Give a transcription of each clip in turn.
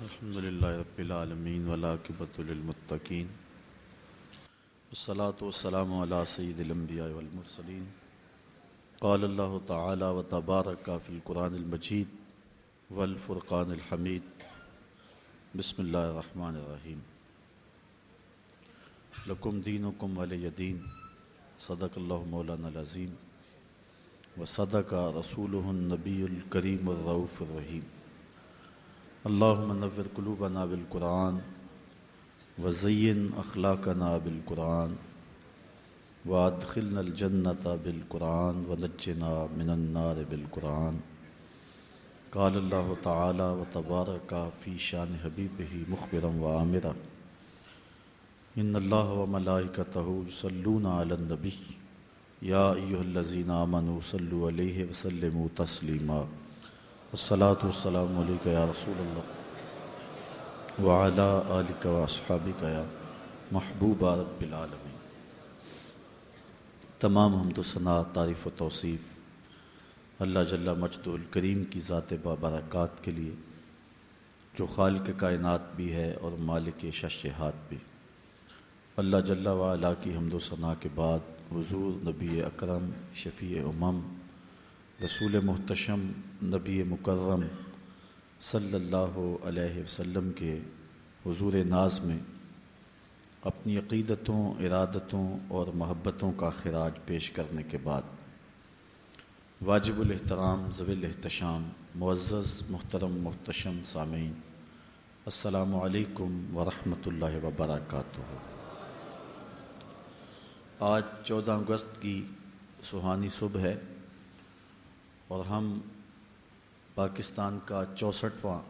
الحمد للہ رب العالمین ولاقبۃ للمتقین والصلاة والسلام علی سید الانبیاء والمرسلین قال اللہ تعالی و تبارک فی القرآن المجید والفرقان الحمید بسم اللہ الرحمن الرحیم لکم دینکم ولی دین صدق اللہ مولانا العظیم وصدق رسولہ النبی الکریم الرؤوف الرحیم اللہم نور قلوبنا بالقرآن وزین اخلاقنا بالقرآن وادخلنا الجنت بالقرآن ونجنا من النار بالقرآن قال اللہ تعالی و تبارک فی شان حبیبہ مخبرا و عامرا ان اللہ و ملائکتہ یصلون علی النبی یا ایہا الذین آمنوا صلوا علیہ وسلموا تسلیما والصلاة والسلام علیکہ یا رسول اللہ وعلا آلک و اصحابک یا محبوب رب العالمین تمام حمد و ثناء، تعریف و توصیف اللہ جل مجد الکریم کی ذات بابرکات کے لیے، جو خالق کائنات بھی ہے اور مالک ششہات بھی۔ اللہ جل وعلا کی حمد و ثناء کے بعد حضور نبی اکرم شفیع امم رسول محتشم نبی مکرم صلی اللہ علیہ وسلم کے حضور ناز میں اپنی عقیدتوں، ارادتوں اور محبتوں کا خراج پیش کرنے کے بعد واجب الاحترام ضوی الاحتشام، معزز، محترم، محتشم سامعین، السلام علیکم ورحمۃ اللہ وبرکاتہ۔ آج چودہ اگست کی سہانی صبح ہے۔ اور ہم پاکستان کا چونسٹھواں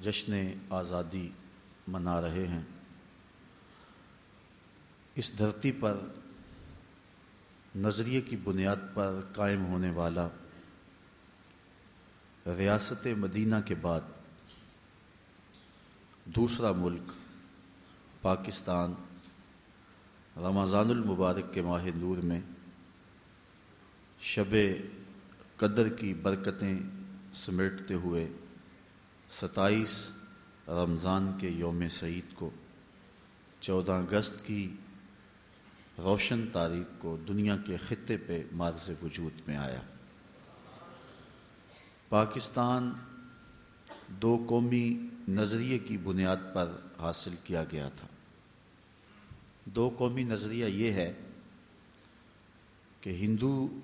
جشن آزادی منا رہے ہیں۔ اس دھرتی پر نظریے کی بنیاد پر قائم ہونے والا ریاست مدینہ کے بعد دوسرا ملک پاکستان رمضان المبارک کے ماہ نور میں شب قدر کی برکتیں سمیٹتے ہوئے ستائیس رمضان کے یوم سعید کو چودہ اگست کی روشن تاریخ کو دنیا کے خطے پہ مارز وجود میں آیا۔ پاکستان دو قومی نظریے کی بنیاد پر حاصل کیا گیا تھا۔ دو قومی نظریہ یہ ہے کہ ہندو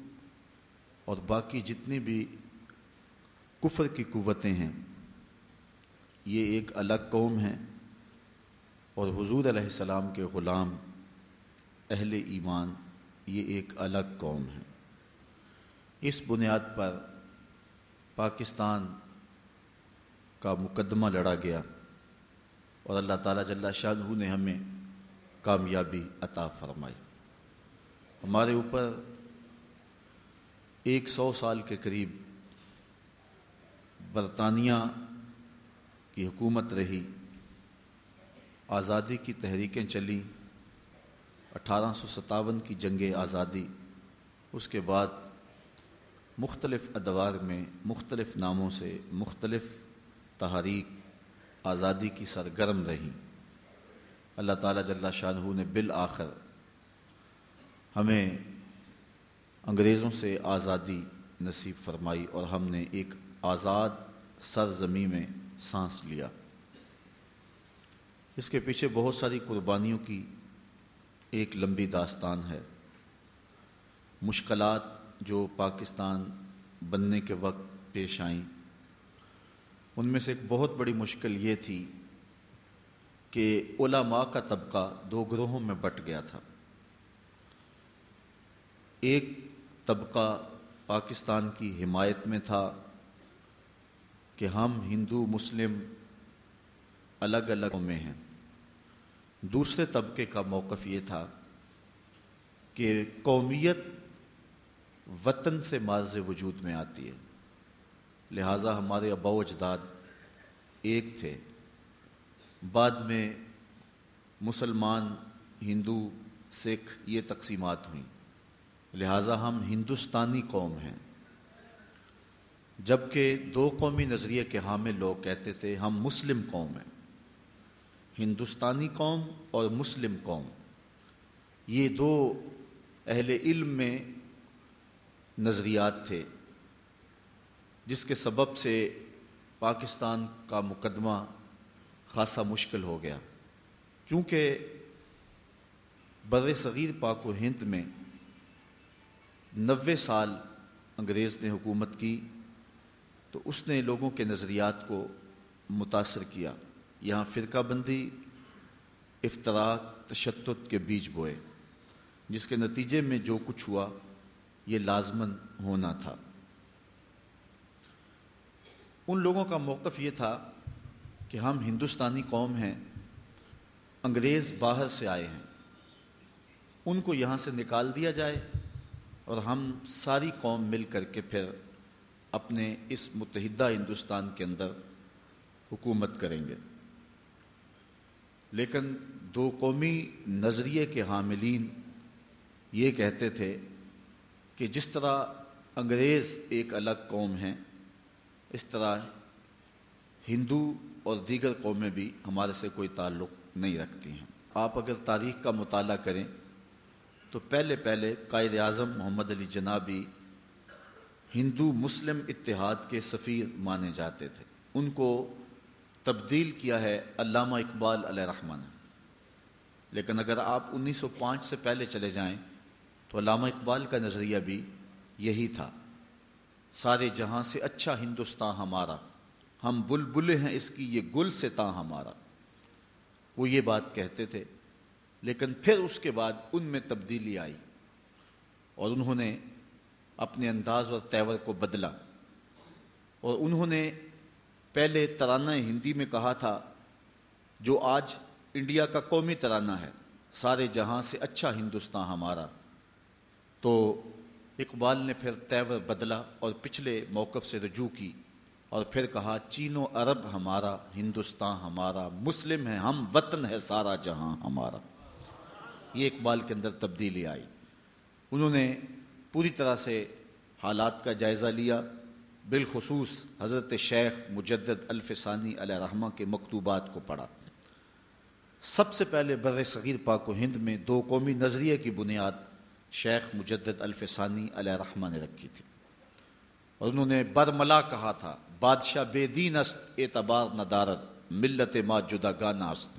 اور باقی جتنی بھی کفر کی قوتیں ہیں، یہ ایک الگ قوم ہیں اور حضور علیہ السلام کے غلام اہل ایمان یہ ایک الگ قوم ہے اس بنیاد پر پاکستان کا مقدمہ لڑا گیا اور اللہ تعالیٰ جل شاہ نے ہمیں کامیابی عطا فرمائی۔ ہمارے اوپر ایک سو سال کے قریب برطانیہ کی حکومت رہی، آزادی کی تحریکیں چلیں اٹھارہ سو ستاون کی جنگ آزادی، اس کے بعد مختلف ادوار میں مختلف ناموں سے مختلف تحریک آزادی کی سرگرم رہیں اللہ تعالیٰ جل شاہ نے بالآخر ہمیں انگریزوں سے آزادی نصیب فرمائی اور ہم نے ایک آزاد سرزمی میں سانس لیا۔ اس کے پیچھے بہت ساری قربانیوں کی ایک لمبی داستان ہے۔ مشکلات جو پاکستان بننے کے وقت پیش آئیں، ان میں سے ایک بہت بڑی مشکل یہ تھی کہ علماء کا طبقہ دو گروہوں میں بٹ گیا تھا۔ ایک طبقہ پاکستان کی حمایت میں تھا کہ ہم ہندو مسلم الگ الگ میں ہیں۔ دوسرے طبقے کا موقف یہ تھا کہ قومیت وطن سے مارز وجود میں آتی ہے۔ لہٰذا ہمارے ابا اجداد ایک تھے۔ بعد میں مسلمان، ہندو، سکھ یہ تقسیمات ہوئیں۔ لہٰذا ہم ہندوستانی قوم ہیں۔ جبکہ دو قومی نظریے کے حامل لوگ کہتے تھے، ہم مسلم قوم ہیں۔ ہندوستانی قوم اور مسلم قوم۔ یہ دو اہل علم میں نظریات تھے، جس کے سبب سے پاکستان کا مقدمہ خاصا مشکل ہو گیا۔ چونکہ بر صغیر پاک و ہند میں نوے سال انگریز نے حکومت کی تو اس نے لوگوں کے نظریات کو متاثر کیا۔ یہاں فرقہ بندی افطراک تشدد کے بیج بوئے، جس کے نتیجے میں جو کچھ ہوا، یہ لازمن ہونا تھا۔ ان لوگوں کا موقف یہ تھا کہ ہم ہندوستانی قوم ہیں، انگریز باہر سے آئے ہیں۔ ان کو یہاں سے نکال دیا جائے اور ہم ساری قوم مل کر کے پھر اپنے اس متحدہ ہندوستان کے اندر حکومت کریں گے۔ لیکن دو قومی نظریے کے حاملین یہ کہتے تھے کہ جس طرح انگریز ایک الگ قوم ہیں، اس طرح ہندو اور دیگر قومیں بھی ہمارے سے کوئی تعلق نہیں رکھتی ہیں۔ آپ اگر تاریخ کا مطالعہ کریں تو پہلے پہلے قائد اعظم محمد علی جنابی ہندو مسلم اتحاد کے سفیر مانے جاتے تھے۔ ان کو تبدیل کیا ہے علامہ اقبال علیہ رحمان لیکن اگر آپ انیس سو پانچ سے پہلے چلے جائیں تو علامہ اقبال کا نظریہ بھی یہی تھا۔ سارے جہاں سے اچھا ہندوستان ہمارا، ہم بل بلے ہیں اس کی یہ گل سے تا ہمارا۔ وہ یہ بات کہتے تھے لیکن پھر اس کے بعد ان میں تبدیلی آئی اور انہوں نے اپنے انداز اور تیور کو بدلا اور انہوں نے پہلے ترانہ ہندی میں کہا تھا، جو آج انڈیا کا قومی ترانہ ہے، سارے جہاں سے اچھا ہندوستان ہمارا۔ تو اقبال نے پھر تیور بدلا اور پچھلے موقف سے رجوع کی اور پھر کہا چین و عرب ہمارا، ہندوستان ہمارا، مسلم ہے ہم، وطن ہے سارا جہاں ہمارا۔ یہ اقبال کے اندر تبدیلی آئی۔ انہوں نے پوری طرح سے حالات کا جائزہ لیا۔ بالخصوص حضرت شیخ مجدد الفسانی علیہ رحمہ کے مکتوبات کو پڑھا۔ سب سے پہلے بر صغیر پاک و ہند میں دو قومی نظریے کی بنیاد شیخ مجدد الفسانی علیہ رحمہ نے رکھی تھی۔ اور انہوں نے برملا کہا تھا، بادشاہ بے دین است، اعتبار ندارت، ملت ما جدا گانا است۔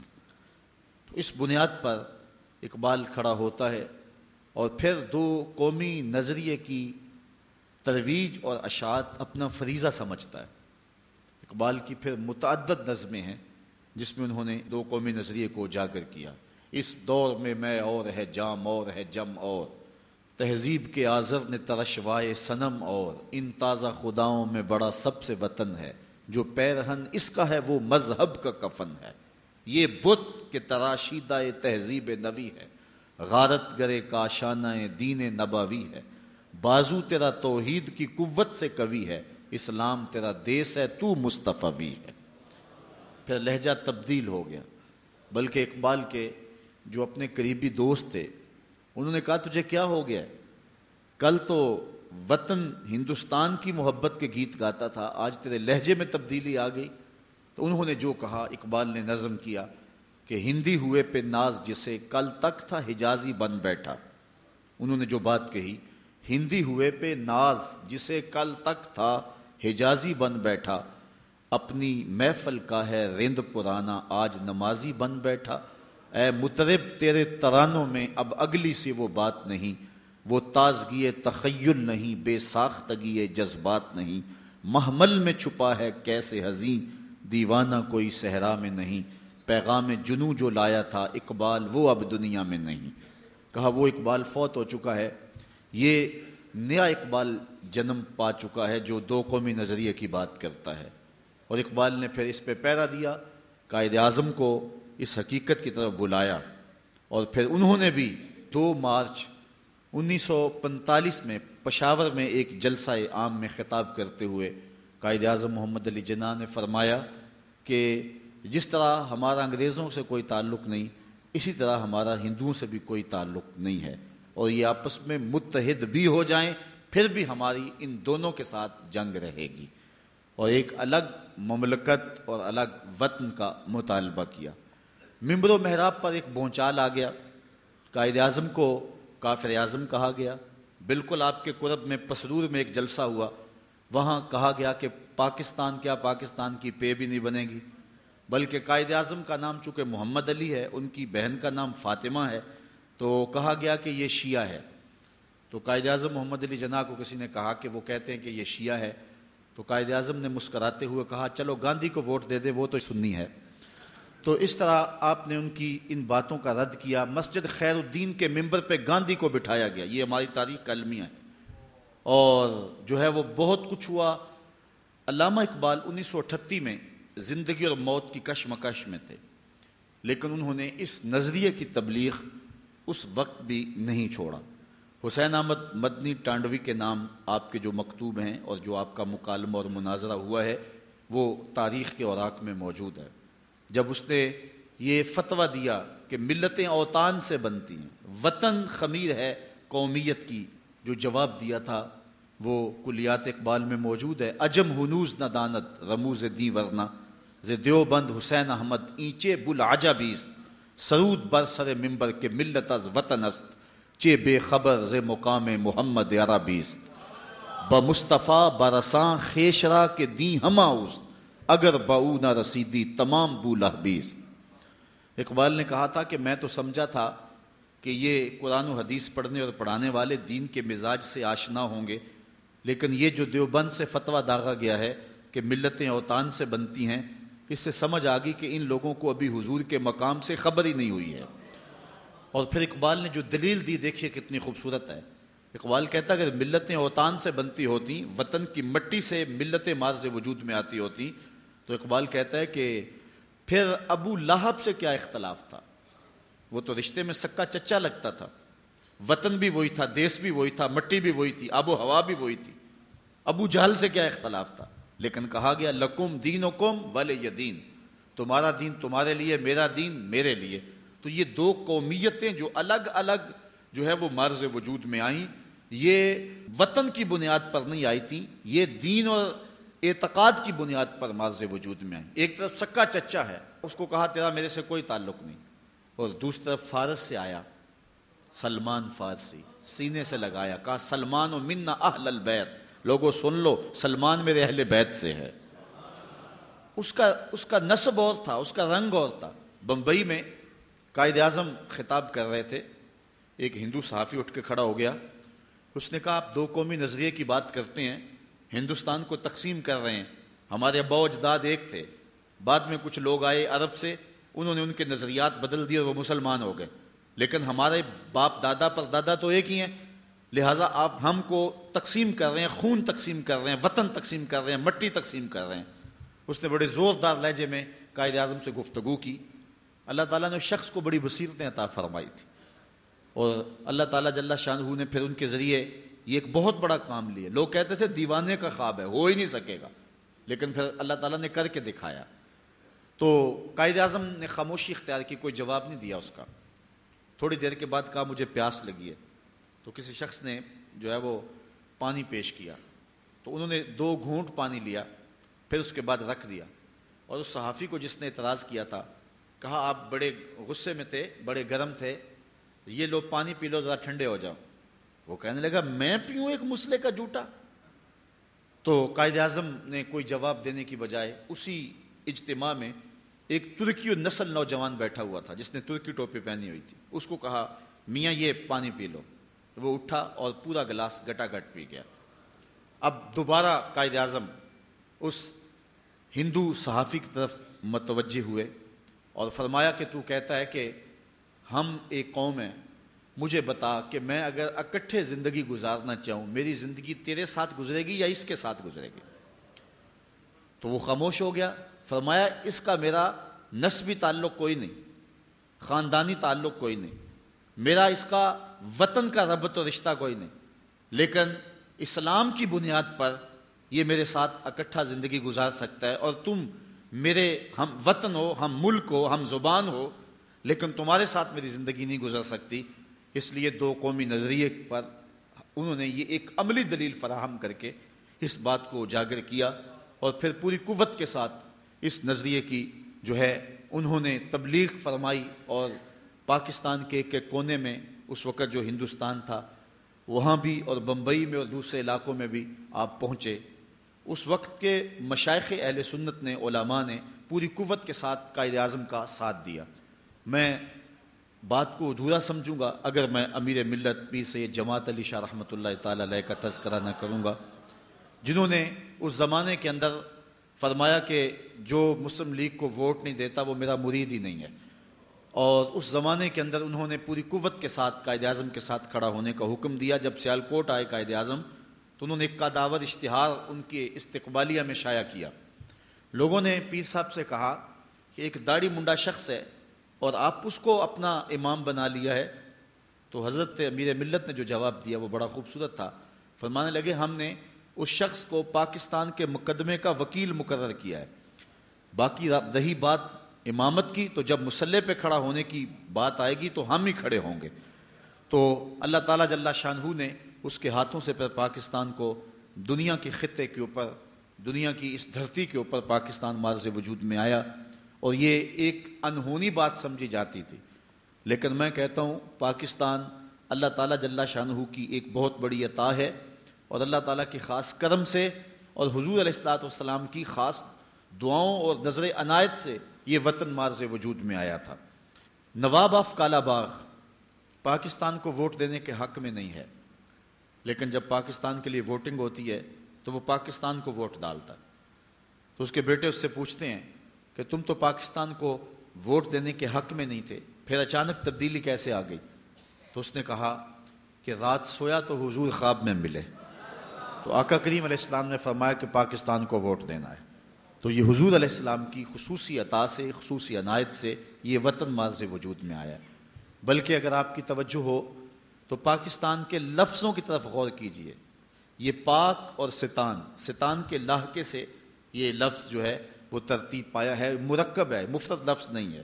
تو اس بنیاد پر اقبال کھڑا ہوتا ہے اور پھر دو قومی نظریے کی ترویج اور اشاعت اپنا فریضہ سمجھتا ہے۔ اقبال کی پھر متعدد نظمیں ہیں جس میں انہوں نے دو قومی نظریے کو اجاگر کیا۔ اس دور میں میں اور ہے جام اور ہے جم اور۔ تہذیب کے آزر نے ترشوائے سنم اور۔ ان تازہ خداؤں میں بڑا سب سے وطن ہے۔ جو پیرہن اس کا ہے وہ مذہب کا کفن ہے۔ یہ بت کے تراشیدہ تہذیب نوی ہے۔ غارت گرے کاشانہ دین نبوی ہے۔ بازو تیرا توحید کی قوت سے کوی ہے۔ اسلام تیرا دیس ہے، تو مصطفی ہے۔ پھر لہجہ تبدیل ہو گیا۔ بلکہ اقبال کے جو اپنے قریبی دوست تھے، انہوں نے کہا، تجھے کیا ہو گیا؟ کل تو وطن ہندوستان کی محبت کے گیت گاتا تھا، آج تیرے لہجے میں تبدیلی آ گئی۔ تو انہوں نے جو کہا، اقبال نے نظم کیا کہ ہندی ہوئے پہ ناز جسے کل تک تھا حجازی بن بیٹھا۔ انہوں نے جو بات کہی، ہندی ہوئے پہ ناز جسے کل تک تھا حجازی بن بیٹھا۔ اپنی محفل کا ہے رند پرانا، آج نمازی بن بیٹھا۔ اے مترب تیرے ترانوں میں اب اگلی سی وہ بات نہیں۔ وہ تازگی تخیل نہیں، بے ساختگی جذبات نہیں۔ محمل میں چھپا ہے کیسے حزین۔ دیوانہ کوئی صحرا میں نہیں، پیغام جنو جو لایا تھا اقبال وہ اب دنیا میں نہیں۔ کہا وہ اقبال فوت ہو چکا ہے۔ یہ نیا اقبال جنم پا چکا ہے جو دو قومی نظریے کی بات کرتا ہے۔ اور اقبال نے پھر اس پہ پیرا دیا، قائد اعظم کو اس حقیقت کی طرف بلایا۔ اور پھر انہوں نے بھی دو مارچ انیس سو پنتالیس میں پشاور میں ایک جلسہ عام میں خطاب کرتے ہوئے قائد اعظم محمد علی جناح نے فرمایا کہ جس طرح ہمارا انگریزوں سے کوئی تعلق نہیں، اسی طرح ہمارا ہندوؤں سے بھی کوئی تعلق نہیں ہے۔ اور یہ آپس میں متحد بھی ہو جائیں، پھر بھی ہماری ان دونوں کے ساتھ جنگ رہے گی۔ اور ایک الگ مملکت اور الگ وطن کا مطالبہ کیا۔ ممبر و محراب پر ایک بونچال آ گیا۔ قائد اعظم کو کافر اعظم کہا گیا۔ بالکل آپ کے قرب میں پسرور میں ایک جلسہ ہوا۔ وہاں کہا گیا کہ پاکستان کیا پاکستان کی پے بھی نہیں بنے گی۔ بلکہ قائد اعظم کا نام چونکہ محمد علی ہے، ان کی بہن کا نام فاطمہ ہے، تو کہا گیا کہ یہ شیعہ ہے۔ تو قائد اعظم محمد علی جناح کو کسی نے کہا کہ وہ کہتے ہیں کہ یہ شیعہ ہے۔ تو قائد اعظم نے مسکراتے ہوئے کہا، چلو گاندھی کو ووٹ دے دے وہ تو سنی ہے۔ تو اس طرح آپ نے ان کی ان باتوں کا رد کیا۔ مسجد خیر الدین کے ممبر پہ گاندھی کو بٹھایا گیا۔ یہ ہماری تاریخ کا المیہ ہے۔ اور جو ہے وہ بہت کچھ ہوا۔ علامہ اقبال انیس سو اٹھتی میں زندگی اور موت کی کشمکش میں تھے، لیکن انہوں نے اس نظریے کی تبلیغ اس وقت بھی نہیں چھوڑا۔ حسین احمد مدنی ٹانڈوی کے نام آپ کے جو مکتوب ہیں اور جو آپ کا مکالمہ اور مناظرہ ہوا ہے، وہ تاریخ کے اوراق میں موجود ہے۔ جب اس نے یہ فتویٰ دیا کہ ملتیں اوتان سے بنتی ہیں، وطن خمیر ہے قومیت کی، جو جواب دیا تھا وہ کلیات اقبال میں موجود ہے۔ اجم ہنوز نہ دانت رموز دی ورنہ۔ دیو بند حسین احمد اینچے بل آجا بیست سرود بر سر ممبر کے ملت از وطن است۔ چے بے خبر ز مقام محمد یارا بیست ب مصطفیٰ برساں خیشرا کے دی ہما اس اگر باؤ نہ رسیدی تمام بولا بیست اقبال نے کہا تھا کہ میں تو سمجھا تھا کہ یہ قرآن و حدیث پڑھنے اور پڑھانے والے دین کے مزاج سے آشنا ہوں گے۔ لیکن یہ جو دیوبند سے فتویٰ داغا گیا ہے کہ ملتیں اوتان سے بنتی ہیں، اس سے سمجھ آ گئی کہ ان لوگوں کو ابھی حضور کے مقام سے خبر ہی نہیں ہوئی ہے۔ اور پھر اقبال نے جو دلیل دی، دیکھیے کتنی خوبصورت ہے۔ اقبال کہتا ہے ملتیں اوتان سے بنتی ہوتی، وطن کی مٹی سے ملتیں مارز وجود میں آتی ہوتی، تو اقبال کہتا ہے کہ پھر ابو لاہب سے کیا اختلاف تھا؟ وہ تو رشتے میں سکا چچا لگتا تھا۔ وطن بھی وہی تھا، دیس بھی وہی تھا، مٹی بھی وہی تھی، آب و ہوا بھی وہی تھی۔ ابو جہل سے کیا اختلاف تھا؟ لیکن کہا گیا، لکم دین و کم ولے دین۔ تمہارا دین تمہارے لیے، میرا دین میرے لیے۔ تو یہ دو قومیتیں جو الگ الگ جو ہے وہ مرض وجود میں آئیں، یہ وطن کی بنیاد پر نہیں آئی تھیں، یہ دین اور اعتقاد کی بنیاد پر مرض وجود میں آئی ایک طرف سکا چچا ہے، اس کو کہا، تیرا میرے سے کوئی تعلق نہیں۔ اور دوسری طرف فارس سے آیا۔ سلمان فارسی، سینے سے لگایا، کہا، سلمان و منا اہل البیت. لوگوں، سن لو، سلمان میرے اہل بیت سے ہے۔ اس کا اس کا نصب اور تھا، اس کا رنگ اور تھا۔ بمبئی میں قائد اعظم خطاب کر رہے تھے۔ ایک ہندو صحافی اٹھ کے کھڑا ہو گیا۔ اس نے کہا، آپ دو قومی نظریے کی بات کرتے ہیں، ہندوستان کو تقسیم کر رہے ہیں۔ ہمارے ابا اجداد ایک تھے۔ بعد میں کچھ لوگ آئے عرب سے، انہوں نے ان کے نظریات بدل دیے اور وہ مسلمان ہو گئے۔ لیکن ہمارے باپ دادا پر دادا تو ایک ہی ہیں۔ لہٰذا آپ ہم کو تقسیم کر رہے ہیں، خون تقسیم کر رہے ہیں، وطن تقسیم کر رہے ہیں، مٹی تقسیم کر رہے ہیں۔ اس نے بڑے زوردار لہجے میں قائد اعظم سے گفتگو کی۔ اللہ تعالیٰ نے شخص کو بڑی بصیرتیں عطا فرمائی تھی۔ اور اللہ تعالیٰ جل شاہ نے پھر ان کے ذریعے یہ ایک بہت بڑا کام لیا۔ لوگ کہتے تھے، دیوانے کا خواب ہے، ہو ہی نہیں سکے گا۔ لیکن پھر اللہ تعالیٰ نے کر کے دکھایا۔ تو قائد اعظم نے خاموشی اختیار کی، کوئی جواب نہیں دیا اس کا۔ تھوڑی دیر کے بعد کہا مجھے پیاس لگی ہے۔ تو کسی شخص نے جو ہے وہ پانی پیش کیا۔ تو انہوں نے دو گھونٹ پانی لیا، پھر اس کے بعد رکھ دیا۔ اور اس صحافی کو جس نے اعتراض کیا تھا، کہا آپ بڑے غصے میں تھے، بڑے گرم تھے، یہ لوگ پانی پی لو، ذرا ٹھنڈے ہو جاؤ۔ وہ کہنے لگا، میں پیوں ایک مسلے کا جوٹا تو قائد اعظم نے کوئی جواب دینے کی بجائے اسی اجتماع میں ایک ترکی نسل نوجوان بیٹھا ہوا تھا، جس نے ترکی ٹوپی پہنی ہوئی تھی۔ اس کو کہا، میاں یہ پانی پی لو۔ وہ اٹھا اور پورا گلاس گٹا گٹ پی گیا۔ اب دوبارہ قائد اعظم اس ہندو صحافی کی طرف متوجہ ہوئے اور فرمایا کہ تو کہتا ہے کہ ہم ایک قوم ہیں، مجھے بتا کہ میں اگر اکٹھے زندگی گزارنا چاہوں، میری زندگی تیرے ساتھ گزرے گی یا اس کے ساتھ گزرے گی؟ تو وہ خاموش ہو گیا۔ فرمایا، اس کا میرا نسبی تعلق کوئی نہیں، خاندانی تعلق کوئی نہیں، میرا اس کا وطن کا ربط و رشتہ کوئی نہیں، لیکن اسلام کی بنیاد پر یہ میرے ساتھ اکٹھا زندگی گزار سکتا ہے اور تم میرے، ہم وطن ہو، ہم ملک ہو، ہم زبان ہو، لیکن تمہارے ساتھ میری زندگی نہیں گزر سکتی۔ اس لیے دو قومی نظریے پر انہوں نے یہ ایک عملی دلیل فراہم کر کے اس بات کو اجاگر کیا اور پھر پوری قوت کے ساتھ اس نظریے کی جو ہے انہوں نے تبلیغ فرمائی اور پاکستان کے ایک کونے میں اس وقت جو ہندوستان تھا، وہاں بھی اور بمبئی میں اور دوسرے علاقوں میں بھی آپ پہنچے۔ اس وقت کے مشائق اہل سنت نے، علماء نے پوری قوت کے ساتھ قائد اعظم کا ساتھ دیا۔ میں بات کو ادھورا سمجھوں گا، اگر میں امیر ملت پیر سید جماعت علی شاہ رحمۃ اللہ تعالی علیہ کا تذکرہ نہ کروں گا۔ جنہوں نے اس زمانے کے اندر فرمایا کہ جو مسلم لیگ کو ووٹ نہیں دیتا، وہ میرا مرید ہی نہیں ہے۔ اور اس زمانے کے اندر انہوں نے پوری قوت کے ساتھ، قائد اعظم کے ساتھ کھڑا ہونے کا حکم دیا۔ جب سیال کوٹ آئے قائد اعظم، تو انہوں نے ایک قاداور اشتہار ان کے استقبالیہ میں شائع کیا۔ لوگوں نے پیر صاحب سے کہا کہ ایک داڑھی منڈا شخص ہے اور آپ اس کو اپنا امام بنا لیا ہے۔ تو حضرت امیر ملت نے جو جواب دیا، وہ بڑا خوبصورت تھا۔ فرمانے لگے، ہم نے اس شخص کو پاکستان کے مقدمے کا وکیل مقرر کیا ہے۔ باقی رہی بات امامت کی، تو جب مسلح پہ کھڑا ہونے کی بات آئے گی تو ہم ہی کھڑے ہوں گے۔ تو اللہ تعالیٰ جل شاہ نے اس کے ہاتھوں سے پھر پاکستان کو دنیا کے خطے کے اوپر، دنیا کی اس دھرتی کے اوپر پاکستان مارز وجود میں آیا۔ اور یہ ایک انہونی بات سمجھی جاتی تھی۔ لیکن میں کہتا ہوں، پاکستان اللہ تعالیٰ جل شاہ کی ایک بہت بڑی عطا ہے۔ اور اللہ تعالیٰ کی خاص کرم سے اور حضور علیہ السلاۃ والسلام کی خاص دعاؤں اور نظر عنایت سے یہ وطن مارز وجود میں آیا تھا۔ نواب آف کالا باغ پاکستان کو ووٹ دینے کے حق میں نہیں ہے، لیکن جب پاکستان کے لیے ووٹنگ ہوتی ہے تو وہ پاکستان کو ووٹ ڈالتا۔ تو اس کے بیٹے اس سے پوچھتے ہیں کہ تم تو پاکستان کو ووٹ دینے کے حق میں نہیں تھے، پھر اچانک تبدیلی کیسے آ گئی؟ تو اس نے کہا کہ رات سویا تو حضور خواب میں ملے۔ تو آقا کریم علیہ السلام نے فرمایا کہ پاکستان کو ووٹ دینا ہے۔ تو یہ حضور علیہ السلام کی خصوصی عطا سے، خصوصی عنایت سے یہ وطن ماض وجود میں آیا۔ بلکہ اگر آپ کی توجہ ہو تو پاکستان کے لفظوں کی طرف غور کیجیے۔ یہ پاک اور ستان ستان کے لاحقے سے یہ لفظ جو ہے وہ ترتیب پایا ہے، مرکب ہے، مفرد لفظ نہیں ہے۔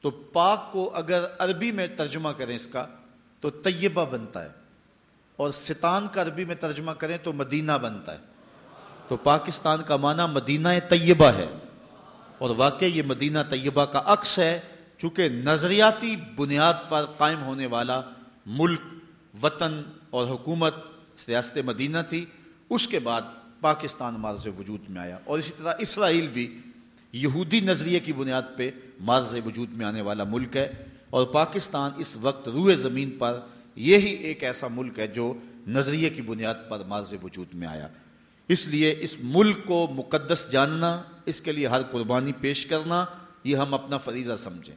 تو پاک کو اگر عربی میں ترجمہ کریں اس کا تو طیبہ بنتا ہے۔ اور ستان کا عربی میں ترجمہ کریں تو مدینہ بنتا ہے۔ تو پاکستان کا معنی مدینہ طیبہ ہے۔ اور واقع یہ مدینہ طیبہ کا عکس ہے، چونکہ نظریاتی بنیاد پر قائم ہونے والا ملک، وطن اور حکومت سیاست مدینہ تھی۔ اس کے بعد پاکستان مارز وجود میں آیا۔ اور اسی طرح اسرائیل بھی یہودی نظریے کی بنیاد پہ مارز وجود میں آنے والا ملک ہے۔ اور پاکستان اس وقت روئے زمین پر یہی ایک ایسا ملک ہے جو نظریے کی بنیاد پر مارز وجود میں آیا۔ اس لیے اس ملک کو مقدس جاننا، اس کے لیے ہر قربانی پیش کرنا، یہ ہم اپنا فریضہ سمجھیں۔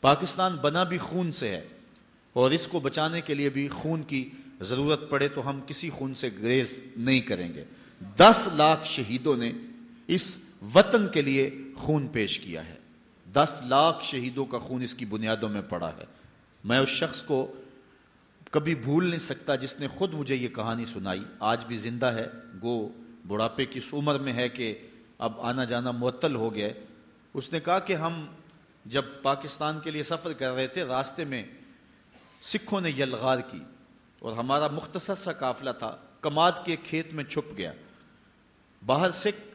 پاکستان بنا بھی خون سے ہے، اور اس کو بچانے کے لیے بھی خون کی ضرورت پڑے تو ہم کسی خون سے گریز نہیں کریں گے۔ دس لاکھ شہیدوں نے اس وطن کے لیے خون پیش کیا ہے۔ دس لاکھ شہیدوں کا خون اس کی بنیادوں میں پڑا ہے۔ میں اس شخص کو کبھی بھول نہیں سکتا جس نے خود مجھے یہ کہانی سنائی۔ آج بھی زندہ ہے۔ گو بڑھاپے کی اس عمر میں ہے کہ اب آنا جانا معطل ہو گیا اس نے کہا کہ ہم جب پاکستان کے لیے سفر کر رہے تھے، راستے میں سکھوں نے یلغار کی اور ہمارا مختصر سا قافلہ تھا۔ کماد کے کھیت میں چھپ گیا۔ باہر سکھ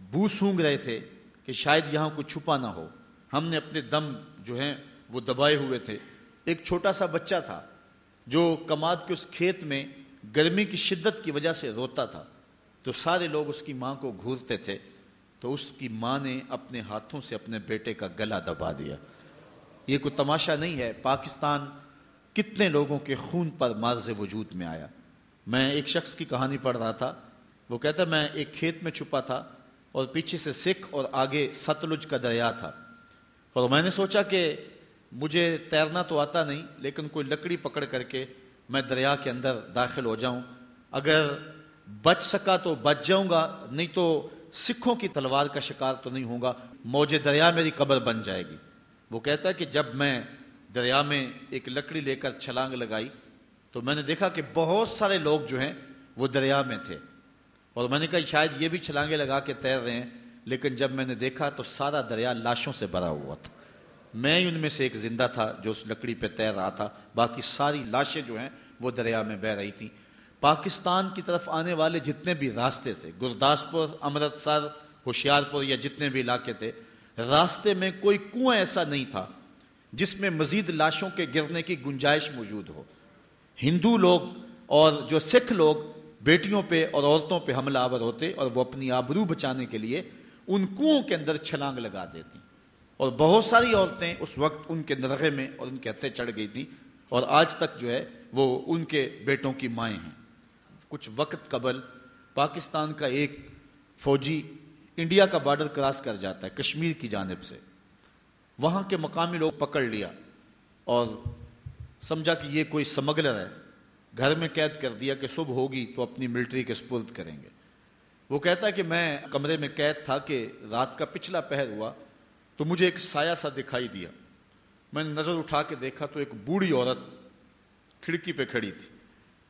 بو سونگ رہے تھے کہ شاید یہاں کوئی چھپا نہ ہو۔ ہم نے اپنے دم جو ہیں وہ دبائے ہوئے تھے۔ ایک چھوٹا سا بچہ تھا۔ جو کماد کے اس کھیت میں گرمی کی شدت کی وجہ سے روتا تھا، تو سارے لوگ اس کی ماں کو گھورتے تھے۔ تو اس کی ماں نے اپنے ہاتھوں سے اپنے بیٹے کا گلا دبا دیا۔ یہ کوئی تماشا نہیں ہے۔ پاکستان کتنے لوگوں کے خون پر مارز وجود میں آیا۔ میں ایک شخص کی کہانی پڑھ رہا تھا۔ وہ کہتا، میں ایک کھیت میں چھپا تھا اور پیچھے سے سکھ اور آگے ستلج کا دریا تھا۔ اور میں نے سوچا کہ مجھے تیرنا تو آتا نہیں، لیکن کوئی لکڑی پکڑ کر کے میں دریا کے اندر داخل ہو جاؤں۔ اگر بچ سکا تو بچ جاؤں گا، نہیں تو سکھوں کی تلوار کا شکار تو نہیں ہوں گا۔ موج دریا میری قبر بن جائے گی۔ وہ کہتا ہے کہ جب میں دریا میں ایک لکڑی لے کر چھلانگ لگائی، تو میں نے دیکھا کہ بہت سارے لوگ جو ہیں وہ دریا میں تھے۔ اور میں نے کہا، شاید یہ بھی چھلانگے لگا کے تیر رہے ہیں، لیکن جب میں نے دیکھا تو سارا دریا لاشوں سے بھرا ہوا تھا۔ میں ہی ان میں سے ایک زندہ تھا جو اس لکڑی پہ تیر رہا تھا۔ باقی ساری لاشیں جو ہیں وہ دریا میں بہ رہی تھیں۔ پاکستان کی طرف آنے والے جتنے بھی راستے تھے، گرداسپور، امرتسر ہوشیار پور یا جتنے بھی علاقے تھے، راستے میں کوئی کنواں ایسا نہیں تھا جس میں مزید لاشوں کے گرنے کی گنجائش موجود ہو۔ ہندو لوگ اور جو سکھ لوگ بیٹیوں پہ اور عورتوں پہ حملہ آور ہوتے اور وہ اپنی آبرو بچانے کے لیے ان کنوؤں کے اندر چھلانگ لگا دیتی اور بہت ساری عورتیں اس وقت ان کے نرغے میں اور ان کے ہتھے چڑھ گئی تھی اور آج تک جو ہے وہ ان کے بیٹوں کی مائیں ہیں۔ کچھ وقت قبل پاکستان کا ایک فوجی انڈیا کا بارڈر کراس کر جاتا ہے کشمیر کی جانب سے۔ وہاں کے مقامی لوگ پکڑ لیا اور سمجھا کہ یہ کوئی سمگلر ہے۔ گھر میں قید کر دیا کہ صبح ہوگی تو اپنی ملٹری کے سپرد کریں گے۔ وہ کہتا ہے کہ میں کمرے میں قید تھا کہ رات کا پچھلا پہر ہوا۔ تو مجھے ایک سایہ سا دکھائی دیا۔ میں نے نظر اٹھا کے دیکھا تو ایک بوڑھی عورت کھڑکی پہ کھڑی تھی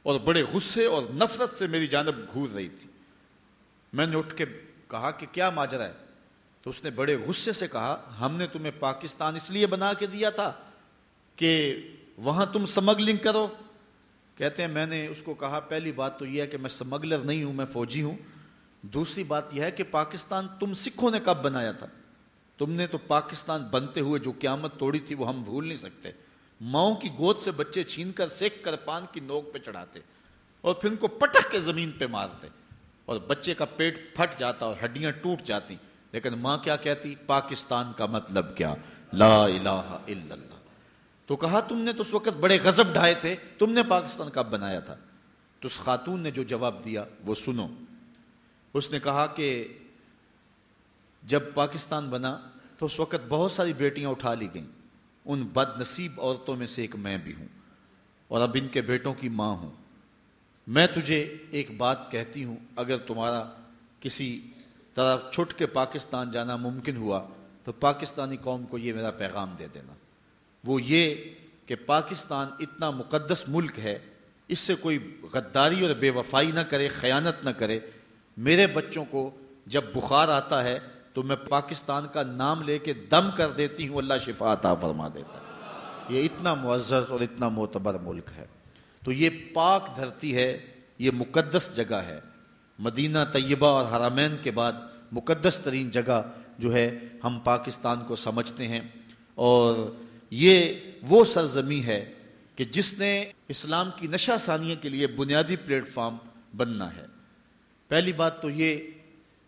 اور بڑے غصے اور نفرت سے میری جانب گھور رہی تھی۔ میں نے اٹھ کے کہا کہ کیا ماجرا ہے؟ تو اس نے بڑے غصے سے کہا، ہم نے تمہیں پاکستان اس لیے بنا کے دیا تھا کہ وہاں تم سمگلنگ کرو۔ کہتے ہیں، میں نے اس کو کہا، پہلی بات تو یہ ہے کہ میں سمگلر نہیں ہوں، میں فوجی ہوں۔ دوسری بات یہ ہے کہ پاکستان تم سکھوں نے کب بنایا تھا؟ تم نے تو پاکستان بنتے ہوئے جو قیامت توڑی تھی وہ ہم بھول نہیں سکتے۔ ماؤں کی گود سے بچے چھین کر سیک کر پان کی نوک پہ چڑھاتے اور پھر ان کو پٹک کے زمین پہ مارتے اور بچے کا پیٹ پھٹ جاتا اور ہڈیاں ٹوٹ جاتی۔ لیکن ماں کیا کہتی؟ پاکستان کا مطلب کیا؟ لا الہ الا اللہ۔ تو کہا، تم نے تو اس وقت بڑے غضب ڈھائے تھے، تم نے پاکستان کب بنایا تھا۔ تو اس خاتون نے جو جواب دیا، وہ سنو۔ اس نے کہا کہ جب پاکستان بنا تو اس وقت بہت ساری بیٹیاں اٹھا لی گئیں۔ ان بد نصیب عورتوں میں سے ایک میں بھی ہوں اور اب ان کے بیٹوں کی ماں ہوں۔ میں تجھے ایک بات کہتی ہوں، اگر تمہارا کسی طرح چھٹ کے پاکستان جانا ممکن ہوا تو پاکستانی قوم کو یہ میرا پیغام دے دینا۔ وہ یہ کہ پاکستان اتنا مقدس ملک ہے، اس سے کوئی غداری اور بے وفائی نہ کرے، خیانت نہ کرے۔ میرے بچوں کو جب بخار آتا ہے تو میں پاکستان کا نام لے کے دم کر دیتی ہوں، اللہ شفا عطا فرما دیتا یہ اتنا معزز اور اتنا معتبر ملک ہے۔ تو یہ پاک دھرتی ہے، یہ مقدس جگہ ہے۔ مدینہ طیبہ اور حرامین کے بعد مقدس ترین جگہ جو ہے، ہم پاکستان کو سمجھتے ہیں۔ اور یہ وہ سرزمی ہے کہ جس نے اسلام کی نشہ ثانیہ کے لیے بنیادی پلیٹ فارم بننا ہے۔ پہلی بات تو یہ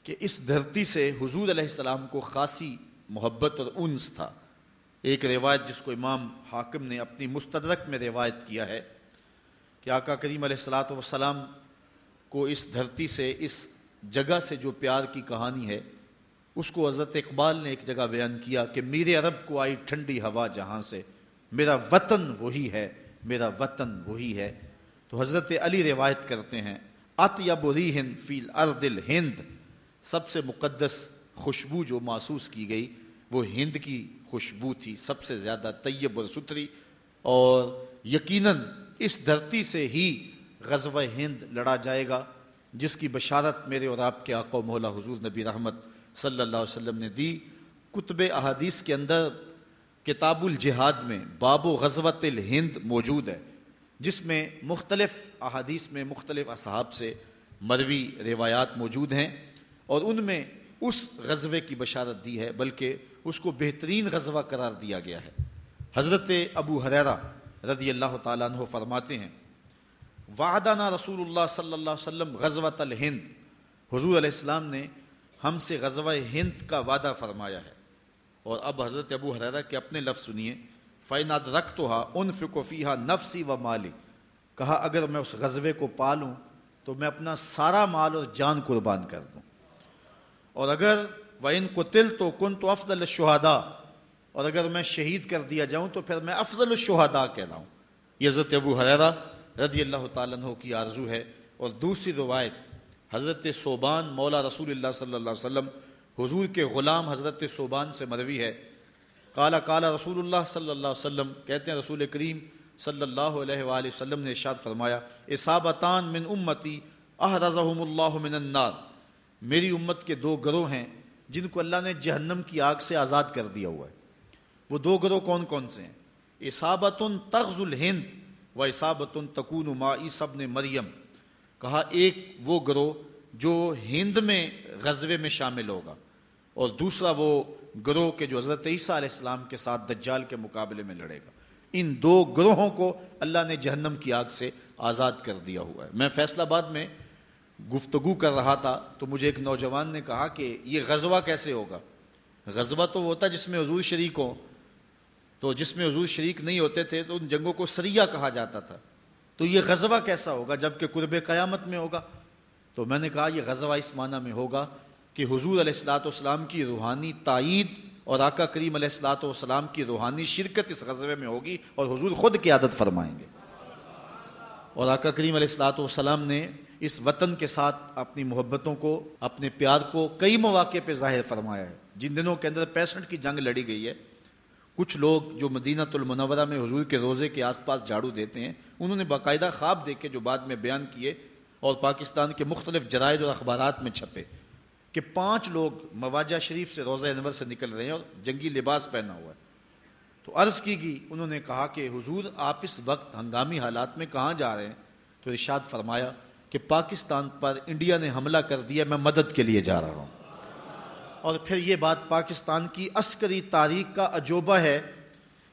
کہ اس دھرتی سے حضور علیہ السلام کو خاصی محبت اور انس تھا۔ ایک روایت جس کو امام حاکم نے اپنی مستدرک میں روایت کیا ہے کہ آقا کریم علیہ السلاۃ والسلام کو اس دھرتی سے، اس جگہ سے جو پیار کی کہانی ہے، اس کو حضرت اقبال نے ایک جگہ بیان کیا کہ میرے عرب کو آئی ٹھنڈی ہوا جہاں سے، میرا وطن وہی ہے، میرا وطن وہی ہے۔ تو حضرت علی روایت کرتے ہیں، اطیب ریحن فیل اردل ہند سب سے مقدس خوشبو جو محسوس کی گئی وہ ہند کی خوشبو تھی، سب سے زیادہ طیب اور ستھری اور یقیناً اس دھرتی سے ہی غزوہ ہند لڑا جائے گا، جس کی بشارت میرے اور آپ کے آقا و مولا حضور نبی رحمت صلی اللہ علیہ وسلم نے دی۔ کتب احادیث کے اندر کتاب الجہاد میں باب و غزوت الہند موجود ہے، جس میں مختلف احادیث میں مختلف اصحاب سے مروی روایات موجود ہیں۔ اور ان میں اس غزوے کی بشارت دی ہے، بلکہ اس کو بہترین غزوہ قرار دیا گیا ہے۔ حضرت ابو حریرہ رضی اللہ تعالیٰ عنہ فرماتے ہیں، وعدنا رسول اللہ صلی اللہ علیہ وسلم غزوۃ الہند۔ حضور علیہ السلام نے ہم سے غزوہ ہند کا وعدہ فرمایا ہے۔ اور اب حضرت ابو حریرہ کے اپنے لفظ سنیے۔ فیناد رکھ تو ان فکوفیہ نفسی و مالی کہا، اگر میں اس غزوے کو پالوں تو میں اپنا سارا مال اور جان قربان کر دوں۔ اور اگر وہ ان کو تل تو کن تو افضل الشہداء اور اگر میں شہید کر دیا جاؤں تو پھر میں افضل الشہداء کہلاؤں۔ یہ حضرت ابو حریرہ رضی اللہ تعالیٰ عنہ کی آرزو ہے۔ اور دوسری روایت، حضرت صوبان مولا رسول اللہ صلی اللہ علیہ وسلم، حضور کے غلام حضرت صوبان سے مروی ہے۔ کالا کالا رسول اللہ صلی اللہ علیہ وسلم، کہتے ہیں رسول کریم صلی اللہ علیہ وآلہ وسلم نے ارشاد فرمایا، اصابتان من امتی احرزہم اللہ من النار میری امت کے دو گروہ ہیں جن کو اللہ نے جہنم کی آگ سے آزاد کر دیا ہوا ہے۔ وہ دو گروہ کون کون سے ہیں؟ اصابت تغز الہند و اصابت تکون ما سب نے مریم۔ کہا ایک وہ گروہ جو ہند میں غزوے میں شامل ہوگا اور دوسرا وہ گروہ کے جو حضرت عیسیٰ علیہ السلام کے ساتھ دجال کے مقابلے میں لڑے گا۔ ان دو گروہوں کو اللہ نے جہنم کی آگ سے آزاد کر دیا ہوا ہے۔ میں فیصلہ آباد میں گفتگو کر رہا تھا تو مجھے ایک نوجوان نے کہا کہ یہ غزوہ کیسے ہوگا؟ غزوہ تو ہوتا جس میں حضور شریک ہو تو جس میں حضور شریک نہیں ہوتے تھے تو ان جنگوں کو سریا کہا جاتا تھا۔ تو یہ غزوہ کیسا ہوگا جبکہ قرب قیامت میں ہوگا؟ تو میں نے کہا یہ غزوہ اس معنی میں ہوگا کہ حضور علیہ السلاۃ والسلام کی روحانی تائید اور آقا کریم علیہ السلاۃ والسلام کی روحانی شرکت اس غزوے میں ہوگی اور حضور خود کی عادت فرمائیں گے۔ اور آقا کریم علیہ السلاۃ والسلام نے اس وطن کے ساتھ اپنی محبتوں کو، اپنے پیار کو کئی مواقع پہ ظاہر فرمایا ہے۔ جن دنوں کے اندر پینسٹھ کی جنگ لڑی گئی ہے۔ کچھ لوگ جو مدینہ المنورہ میں حضور کے روزے کے آس پاس جھاڑو دیتے ہیں، انہوں نے باقاعدہ خواب دیکھے جو بعد میں بیان کیے اور پاکستان کے مختلف جرائد اور اخبارات میں چھپے کہ پانچ لوگ مواجہ شریف سے روزہ انور سے نکل رہے ہیں اور جنگی لباس پہنا ہوا ہے۔ تو عرض کی گئی، انہوں نے کہا کہ حضور آپ اس وقت ہنگامی حالات میں کہاں جا رہے ہیں؟ تو ارشاد فرمایا کہ پاکستان پر انڈیا نے حملہ کر دیا، میں مدد کے لیے جا رہا ہوں۔ اور پھر یہ بات پاکستان کی عسکری تاریخ کا عجوبہ ہے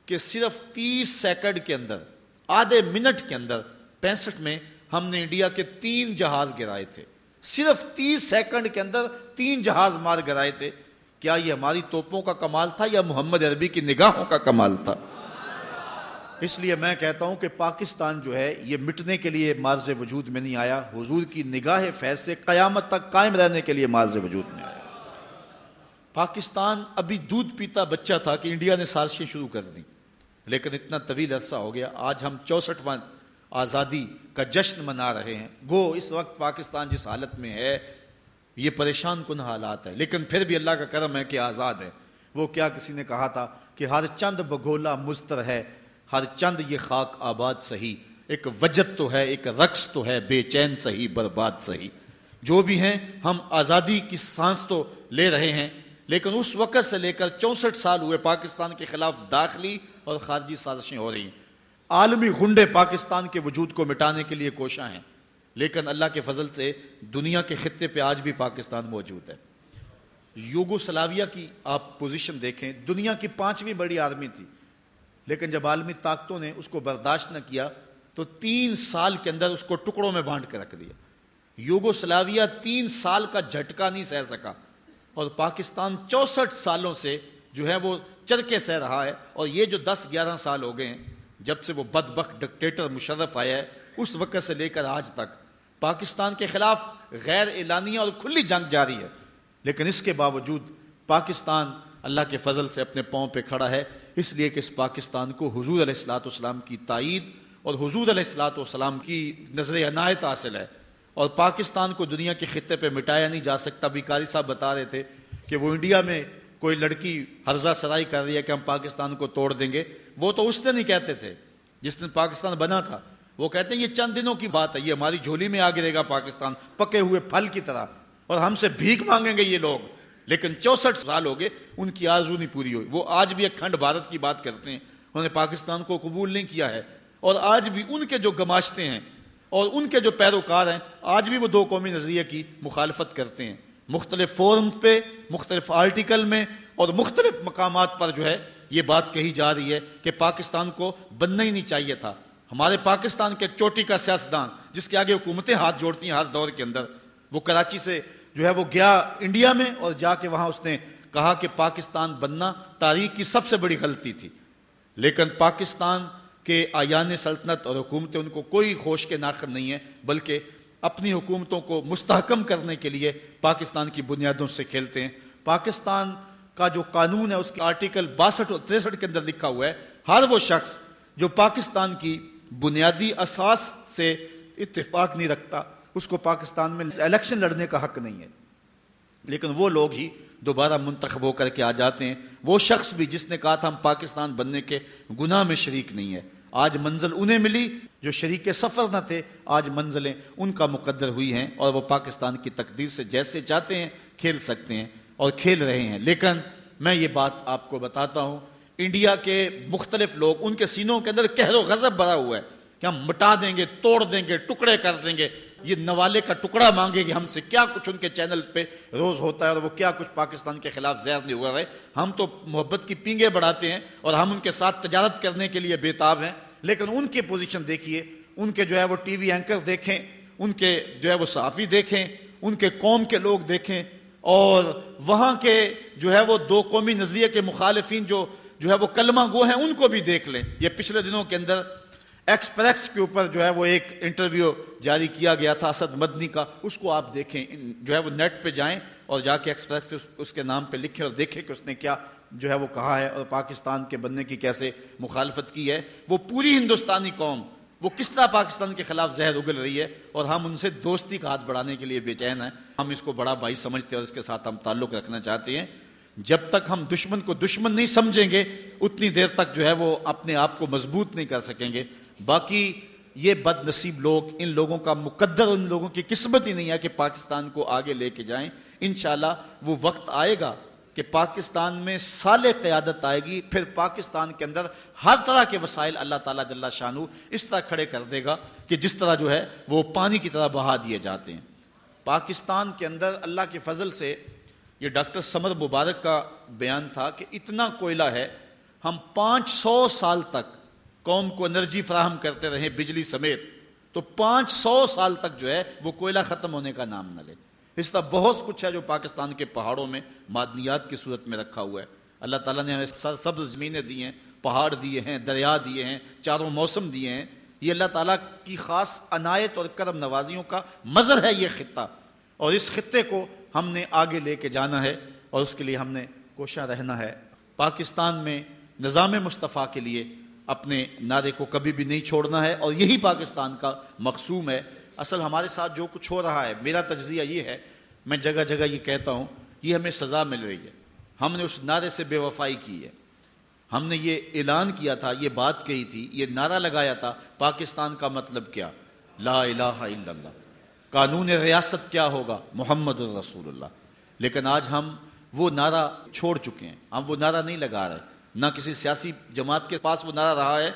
کہ صرف تیس سیکنڈ کے اندر، آدھے منٹ کے اندر، پینسٹھ میں ہم نے انڈیا کے تین جہاز گرائے تھے۔ صرف تیس سیکنڈ کے اندر تین جہاز مار گرائے تھے۔ کیا یہ ہماری توپوں کا کمال تھا یا محمد عربی کی نگاہوں کا کمال تھا؟ اس لیے میں کہتا ہوں کہ پاکستان جو ہے، یہ مٹنے کے لیے مارز وجود میں نہیں آیا۔ حضور کی نگاہ فیض سے قیامت تک قائم رہنے کے لیے مارز وجود میں آیا۔ پاکستان ابھی دودھ پیتا بچہ تھا کہ انڈیا نے سازشیں شروع کر دی لیکن اتنا طویل عرصہ ہو گیا، آج ہم چونسٹھ آزادی کا جشن منا رہے ہیں۔ گو، اس وقت پاکستان جس حالت میں ہے، یہ پریشان کن حالات ہے لیکن پھر بھی اللہ کا کرم ہے کہ آزاد ہے۔ وہ کیا کسی نے کہا تھا کہ ہر چند بگولا مستر ہے ہر چند یہ خاک آباد سہی ایک وجد تو ہے، ایک رقص تو ہے، بے چین سہی برباد سہی جو بھی ہیں، ہم آزادی کی سانس تو لے رہے ہیں، لیکن اس وقت سے لے کر چونسٹھ سال ہوئے پاکستان کے خلاف داخلی اور خارجی سازشیں ہو رہی ہیں۔ عالمی گنڈے پاکستان کے وجود کو مٹانے کے لیے کوشاں ہیں۔ لیکن اللہ کے فضل سے دنیا کے خطے پہ آج بھی پاکستان موجود ہے۔ یوگو سلاویا کی آپ پوزیشن دیکھیں، دنیا کی پانچویں بڑی آرمی تھی۔ لیکن جب عالمی طاقتوں نے اس کو برداشت نہ کیا، تو تین سال کے اندر اس کو ٹکڑوں میں بانٹ کے رکھ دیا۔ یوگو سلاویا تین سال کا جھٹکا نہیں سہ سکا۔ اور پاکستان چونسٹھ سالوں سے جو ہے وہ چرکے سہ رہا ہے۔ اور یہ جو دس گیارہ سال ہو گئے ہیں، جب سے وہ بد بخ ڈکٹیٹر مشرف آیا ہے، اس وقت سے لے کر آج تک پاکستان کے خلاف غیر اعلانیہ اور کھلی جنگ جاری ہے۔ لیکن اس کے باوجود پاکستان اللہ کے فضل سے اپنے پاؤں پہ کھڑا ہے، اس لیے کہ اس پاکستان کو حضور علیہ السلاۃ والسلام کی تائید اور حضور علیہ السلاۃ والسلام کی نظر عنایت حاصل ہے۔ اور پاکستان کو دنیا کے خطے پہ مٹایا نہیں جا سکتا۔ بیکاری صاحب بتا رہے تھے کہ وہ انڈیا میں کوئی لڑکی حرزہ سرائی کر رہی ہے کہ ہم پاکستان کو توڑ دیں گے۔ وہ تو اس نے نہیں کہتے تھے، جس دن پاکستان بنا تھا۔ وہ کہتے ہیں یہ چند دنوں کی بات ہے، یہ ہماری جھولی میں آ گرے گا پاکستان، پکے ہوئے پھل کی طرح۔ اور ہم سے بھیک مانگیں گے یہ لوگ۔ لیکن چونسٹھ سال ہو گئے، ان کی آرزو نہیں پوری ہوئی۔ وہ آج بھی ایک کھنڈ بھارت کی بات کرتے ہیں۔ انہوں نے پاکستان کو قبول نہیں کیا ہے۔ اور آج بھی ان کے جو گماشتے ہیں اور ان کے جو پیروکار ہیں، آج بھی وہ دو قومی نظریے کی مخالفت کرتے ہیں۔ مختلف فورم پہ، مختلف آرٹیکل میں اور مختلف مقامات پر جو ہے، یہ بات کہی جا رہی ہے کہ پاکستان کو بننا ہی نہیں چاہیے تھا۔ ہمارے پاکستان کے چوٹی کا سیاستدان، جس کے آگے حکومتیں ہاتھ جوڑتی ہیں ہر دور کے اندر، وہ کراچی سے جو ہے وہ گیا انڈیا میں اور جا کے وہاں اس نے کہا کہ پاکستان بننا تاریخ کی سب سے بڑی غلطی تھی۔ لیکن پاکستان کے آیان سلطنت اور حکومتیں ان کو کوئی خوش کے ناخر نہیں ہیں، بلکہ اپنی حکومتوں کو مستحکم کرنے کے لیے پاکستان کی بنیادوں سے کھیلتے ہیں۔ پاکستان کا جو قانون ہے، اس کے آرٹیکل باسٹھ اور تریسٹھ کے اندر لکھا ہوا ہے، ہر وہ شخص جو پاکستان کی بنیادی اساس سے اتفاق نہیں رکھتا اس کو پاکستان میں الیکشن لڑنے کا حق نہیں ہے۔ لیکن وہ لوگ ہی دوبارہ منتخب ہو کر کے آ جاتے ہیں۔ وہ شخص بھی جس نے کہا تھا ہم پاکستان بننے کے گناہ میں شریک نہیں ہے۔ آج منزل انہیں ملی جو شریک سفر نہ تھے، آج منزلیں ان کا مقدر ہوئی ہیں اور وہ پاکستان کی تقدیر سے جیسے چاہتے ہیں کھیل سکتے ہیں اور کھیل رہے ہیں۔ لیکن میں یہ بات آپ کو بتاتا ہوں، انڈیا کے مختلف لوگ ان کے سینوں کے اندر کہر و غضب بھرا ہوا ہے۔ کہ ہم مٹا دیں گے، توڑ دیں گے، ٹکڑے کر دیں گے۔ یہ نوالے کا ٹکڑا مانگے گی ہم سے۔ کیا کچھ ان کے چینل پہ روز ہوتا ہے اور وہ کیا کچھ پاکستان کے خلاف زہر نہیں ہوا ہے۔ ہم تو محبت کی پینگے بڑھاتے ہیں اور ہم ان کے ساتھ تجارت کرنے کے لیے بےتاب ہیں۔ لیکن ان کی پوزیشن دیکھیے۔ ان کے جو ہے وہ ٹی وی اینکر دیکھیں۔ ان کے جو ہے وہ صحافی دیکھیں۔ ان کے قوم کے لوگ دیکھیں۔ اور وہاں کے جو ہے وہ دو قومی نظریے کے مخالفین جو جو ہے وہ کلمہ گو ہیں، ان کو بھی دیکھ لیں۔ یہ پچھلے دنوں کے اندر ایکسپریس کے اوپر جو ہے وہ ایک انٹرویو جاری کیا گیا تھا اسد مدنی کا، اس کو آپ دیکھیں جو ہے وہ نیٹ پہ جائیں اور جا کے ایکسپریس اس کے نام پہ لکھیں اور دیکھیں کہ اس نے کیا جو ہے وہ کہا ہے اور پاکستان کے بننے کی کیسے مخالفت کی ہے۔ وہ پوری ہندوستانی قوم، وہ کس طرح پاکستان کے خلاف زہر اگل رہی ہے اور ہم ان سے دوستی کا ہاتھ بڑھانے کے لیے بے چین ہیں۔ ہم اس کو بڑا بھائی سمجھتے ہیں اور اس کے ساتھ ہم تعلق رکھنا چاہتے ہیں۔ جب تک ہم دشمن کو دشمن نہیں سمجھیں گے، اتنی دیر تک جو ہے وہ اپنے آپ کو مضبوط نہیں کر سکیں گے۔ باقی یہ بد نصیب لوگ، ان لوگوں کا مقدر، ان لوگوں کی قسمت ہی نہیں ہے کہ پاکستان کو آگے لے کے جائیں۔ انشاءاللہ وہ وقت آئے گا کہ پاکستان میں سال قیادت آئے گی، پھر پاکستان کے اندر ہر طرح کے وسائل اللہ تعالیٰ جل شانو اس طرح کھڑے کر دے گا کہ جس طرح جو ہے وہ پانی کی طرح بہا دیے جاتے ہیں۔ پاکستان کے اندر اللہ کے فضل سے یہ ڈاکٹر سمر مبارک کا بیان تھا کہ اتنا کوئلہ ہے، ہم پانچ سو سال تک قوم کو انرجی فراہم کرتے رہے بجلی سمیت، تو پانچ سو سال تک جو ہے وہ کوئلہ ختم ہونے کا نام نہ لے۔ اس طرح بہت کچھ ہے جو پاکستان کے پہاڑوں میں معدنیات کی صورت میں رکھا ہوا ہے۔ اللہ تعالیٰ نے ہمیں سبز زمینیں دی ہیں، پہاڑ دیے ہیں، دریا دیے ہیں، چاروں موسم دیے ہیں۔ یہ اللہ تعالیٰ کی خاص عنایت اور کرم نوازیوں کا مظر ہے یہ خطہ۔ اور اس خطے کو ہم نے آگے لے کے جانا ہے اور اس کے لیے ہم نے کوشاں رہنا ہے۔ پاکستان میں نظام مصطفیٰ کے لیے اپنے نعرے کو کبھی بھی نہیں چھوڑنا ہے اور یہی پاکستان کا مقصوم ہے۔ اصل ہمارے ساتھ جو کچھ ہو رہا ہے، میرا تجزیہ یہ ہے، میں جگہ جگہ یہ کہتا ہوں، یہ ہمیں سزا مل رہی ہے۔ ہم نے اس نعرے سے بے وفائی کی ہے۔ ہم نے یہ اعلان کیا تھا، یہ بات کہی تھی، یہ نعرہ لگایا تھا، پاکستان کا مطلب کیا؟ لا الہ الا اللہ۔ قانون ریاست کیا ہوگا؟ محمد الرسول اللہ۔ لیکن آج ہم وہ نعرہ چھوڑ چکے ہیں، ہم وہ نعرہ نہیں لگا رہے۔ نہ کسی سیاسی جماعت کے پاس وہ نعرہ رہا ہے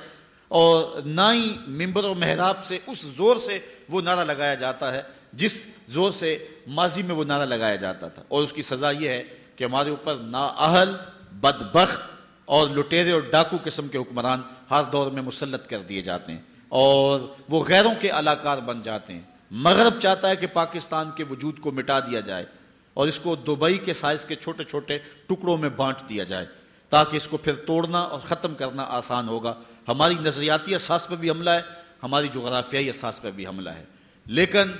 اور نہ ہی ممبر و محراب سے اس زور سے وہ نعرہ لگایا جاتا ہے، جس زور سے ماضی میں وہ نعرہ لگایا جاتا تھا۔ اور اس کی سزا یہ ہے کہ ہمارے اوپر نااہل، بدبخت اور لٹیرے اور ڈاکو قسم کے حکمران ہر دور میں مسلط کر دیے جاتے ہیں اور وہ غیروں کے علاقار بن جاتے ہیں۔ مغرب چاہتا ہے کہ پاکستان کے وجود کو مٹا دیا جائے اور اس کو دبئی کے سائز کے چھوٹے چھوٹے ٹکڑوں میں بانٹ دیا جائے۔ تاکہ اس کو پھر توڑنا اور ختم کرنا آسان ہوگا۔ ہماری نظریاتی احساس پہ بھی حملہ ہے، ہماری جغرافیائی احساس پہ بھی حملہ ہے۔ لیکن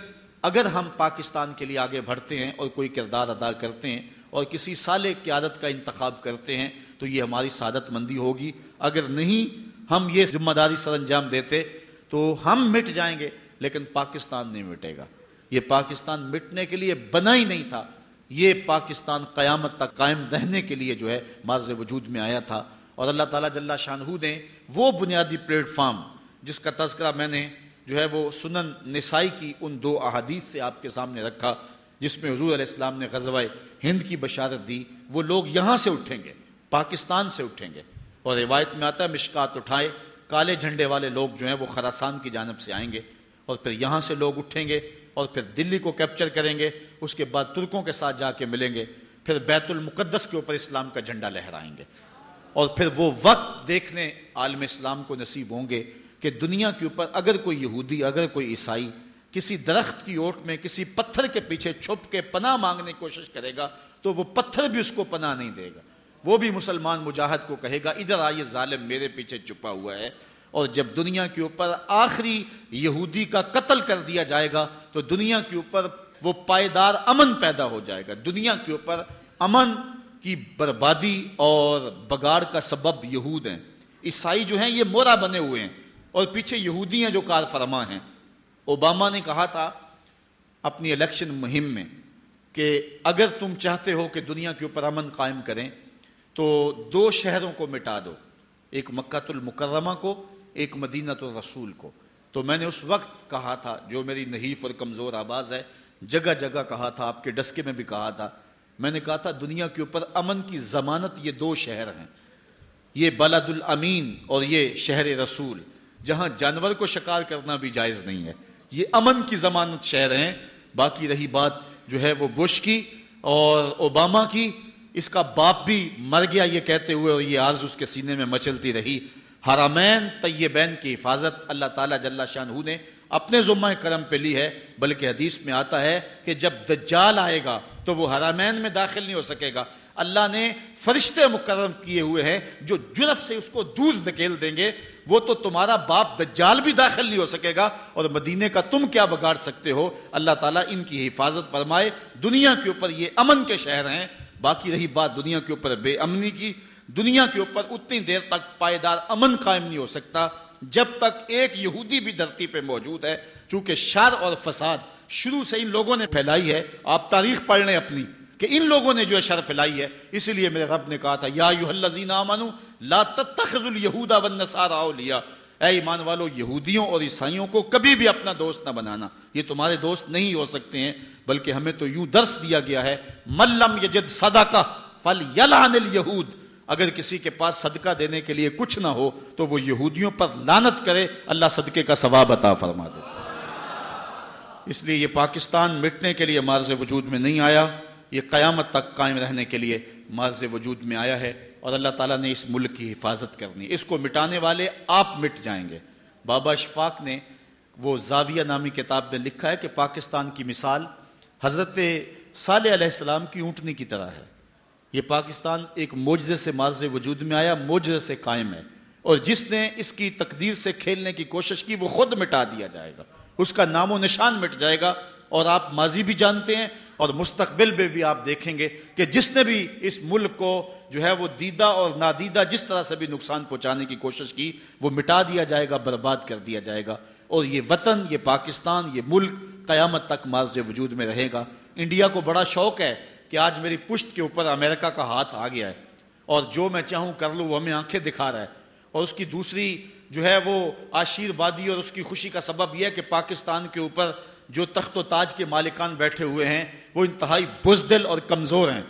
اگر ہم پاکستان کے لیے آگے بڑھتے ہیں اور کوئی کردار ادا کرتے ہیں اور کسی سال قیادت کا انتخاب کرتے ہیں، تو یہ ہماری سعادت مندی ہوگی۔ اگر نہیں ہم یہ ذمہ داری سر انجام دیتے، تو ہم مٹ جائیں گے، لیکن پاکستان نہیں مٹے گا۔ یہ پاکستان مٹنے کے لیے بنا ہی نہیں تھا۔ یہ پاکستان قیامت تک قائم رہنے کے لیے جو ہے مارز وجود میں آیا تھا اور اللہ تعالیٰ جل شاہ نے وہ بنیادی پلیٹ فارم جس کا تذکرہ میں نے جو ہے وہ سنن نسائی کی ان دو احادیث سے آپ کے سامنے رکھا، جس میں حضور علیہ السلام نے غزوہ ہند کی بشارت دی، وہ لوگ یہاں سے اٹھیں گے، پاکستان سے اٹھیں گے اور روایت میں آتا ہے مشکات اٹھائے، کالے جھنڈے والے لوگ جو ہیں وہ خراسان کی جانب سے آئیں گے اور پھر یہاں سے لوگ اٹھیں گے اور پھر دلی کو کیپچر کریں گے اس کے بعد ترکوں کے ساتھ جا کے ملیں گے، پھر بیت المقدس کے اوپر اسلام کا جھنڈا لہرائیں گے۔ اور پھر وہ وقت دیکھنے عالم اسلام کو نصیب ہوں گے کہ دنیا کے اوپر اگر کوئی یہودی، اگر کوئی عیسائی کسی درخت کی اوٹ میں کسی پتھر کے پیچھے چھپ کے پناہ مانگنے کی کوشش کرے گا، تو وہ پتھر بھی اس کو پناہ نہیں دے گا۔ وہ بھی مسلمان مجاہد کو کہے گا، ادھر آئیے، ظالم میرے پیچھے چھپا ہوا ہے۔ اور جب دنیا کے اوپر آخری یہودی کا قتل کر دیا جائے گا، تو دنیا کے اوپر وہ پائیدار امن پیدا ہو جائے گا۔ دنیا کے اوپر امن کی بربادی اور بگاڑ کا سبب یہود ہیں۔ عیسائی جو ہیں یہ مورا بنے ہوئے ہیں اور پیچھے یہودی ہیں جو کار فرما ہیں۔ اوباما نے کہا تھا اپنی الیکشن مہم میں کہ اگر تم چاہتے ہو کہ دنیا کے اوپر امن قائم کریں، تو دو شہروں کو مٹا دو۔ ایک مکہ المکرمہ کو، ایک مدینہ تو رسول کو۔ تو میں نے اس وقت کہا تھا، جو میری نحیف اور کمزور آواز ہے جگہ جگہ کہا تھا، آپ کے ڈسکے میں بھی کہا تھا۔ میں نے کہا تھا، دنیا کے اوپر امن کی ضمانت یہ دو شہر ہیں۔ یہ بلد الامین اور یہ شہر رسول، جہاں جانور کو شکار کرنا بھی جائز نہیں ہے۔ یہ امن کی ضمانت شہر ہیں۔ باقی رہی بات جو ہے وہ بش کی اور اوباما کی۔ اس کا باپ بھی مر گیا، یہ کہتے ہوئے اور یہ عرض اس کے سینے میں مچلتی رہی۔ حرامین طیبین کی حفاظت اللہ تعالیٰ جل شاہ نے اپنے ذمہ کرم پہ لی ہے، بلکہ حدیث میں آتا ہے کہ جب دجال آئے گا تو وہ حرامین میں داخل نہیں ہو سکے گا۔ اللہ نے فرشتے مقرر کیے ہوئے ہیں جو جرف سے اس کو دور دھکیل دیں گے، وہ تو تمہارا باپ دجال بھی داخل نہیں ہو سکے گا۔ اور مدینے کا تم کیا بگاڑ سکتے ہو؟ اللہ تعالیٰ ان کی حفاظت فرمائے۔ دنیا کے اوپر یہ امن کے شہر ہیں۔ باقی رہی بات دنیا کے اوپر بے امنی کی۔ دنیا کے اوپر اتنی دیر تک پائیدار امن قائم نہیں ہو سکتا۔ جب تک ایک یہودی بھی دھرتی پہ موجود ہے، چونکہ شر اور فساد شروع سے ان لوگوں نے پھیلائی ہے، آپ تاریخ پڑھ لیں اپنی کہ ان لوگوں نے جو ہے شر پھیلائی ہے۔ اس لیے میرے رب نے کہا تھا، یا لا تتخذوا اليهود والنصارى اولیاء۔ اے ایمان والو، یہودیوں اور عیسائیوں کو کبھی بھی اپنا دوست نہ بنانا۔ یہ تمہارے دوست نہیں ہو سکتے ہیں، بلکہ ہمیں تو یوں درس دیا گیا ہے ملم یجد صدقہ فلیلعن الیہود۔ اگر کسی کے پاس صدقہ دینے کے لیے کچھ نہ ہو تو وہ یہودیوں پر لانت کرے، اللہ صدقے کا ثواب عطا فرما دے۔ اس لیے یہ پاکستان مٹنے کے لیے مارز وجود میں نہیں آیا، یہ قیامت تک قائم رہنے کے لیے مارز وجود میں آیا ہے اور اللہ تعالیٰ نے اس ملک کی حفاظت کرنی۔ اس کو مٹانے والے آپ مٹ جائیں گے۔ بابا اشفاق نے وہ زاویہ نامی کتاب میں لکھا ہے کہ پاکستان کی مثال حضرت صالح علیہ السلام کی اونٹنی کی طرح ہے۔ یہ پاکستان ایک موجزے سے مارز وجود میں آیا موجزے سے قائم ہے۔ اور جس نے اس کی تقدیر سے کھیلنے کی کوشش کی، وہ خود مٹا دیا جائے گا۔ اس کا نام و نشان مٹ جائے گا۔ اور آپ ماضی بھی جانتے ہیں اور مستقبل میں بھی آپ دیکھیں گے کہ جس نے بھی اس ملک کو جو ہے وہ دیدہ اور نادیدہ جس طرح سے بھی نقصان پہنچانے کی کوشش کی، وہ مٹا دیا جائے گا، برباد کر دیا جائے گا۔ اور یہ وطن، یہ پاکستان، یہ ملک قیامت تک ماض وجود میں رہے گا۔ انڈیا کو بڑا شوق ہے کہ آج میری پشت کے اوپر امریکہ کا ہاتھ آ گیا ہے اور جو میں چاہوں کر لوں وہ ہمیں آنکھیں دکھا رہا ہے اور اس کی دوسری جو ہے وہ آشیروادی اور اس کی خوشی کا سبب یہ ہے کہ پاکستان کے اوپر جو تخت و تاج کے مالکان بیٹھے ہوئے ہیں وہ انتہائی بزدل اور کمزور ہیں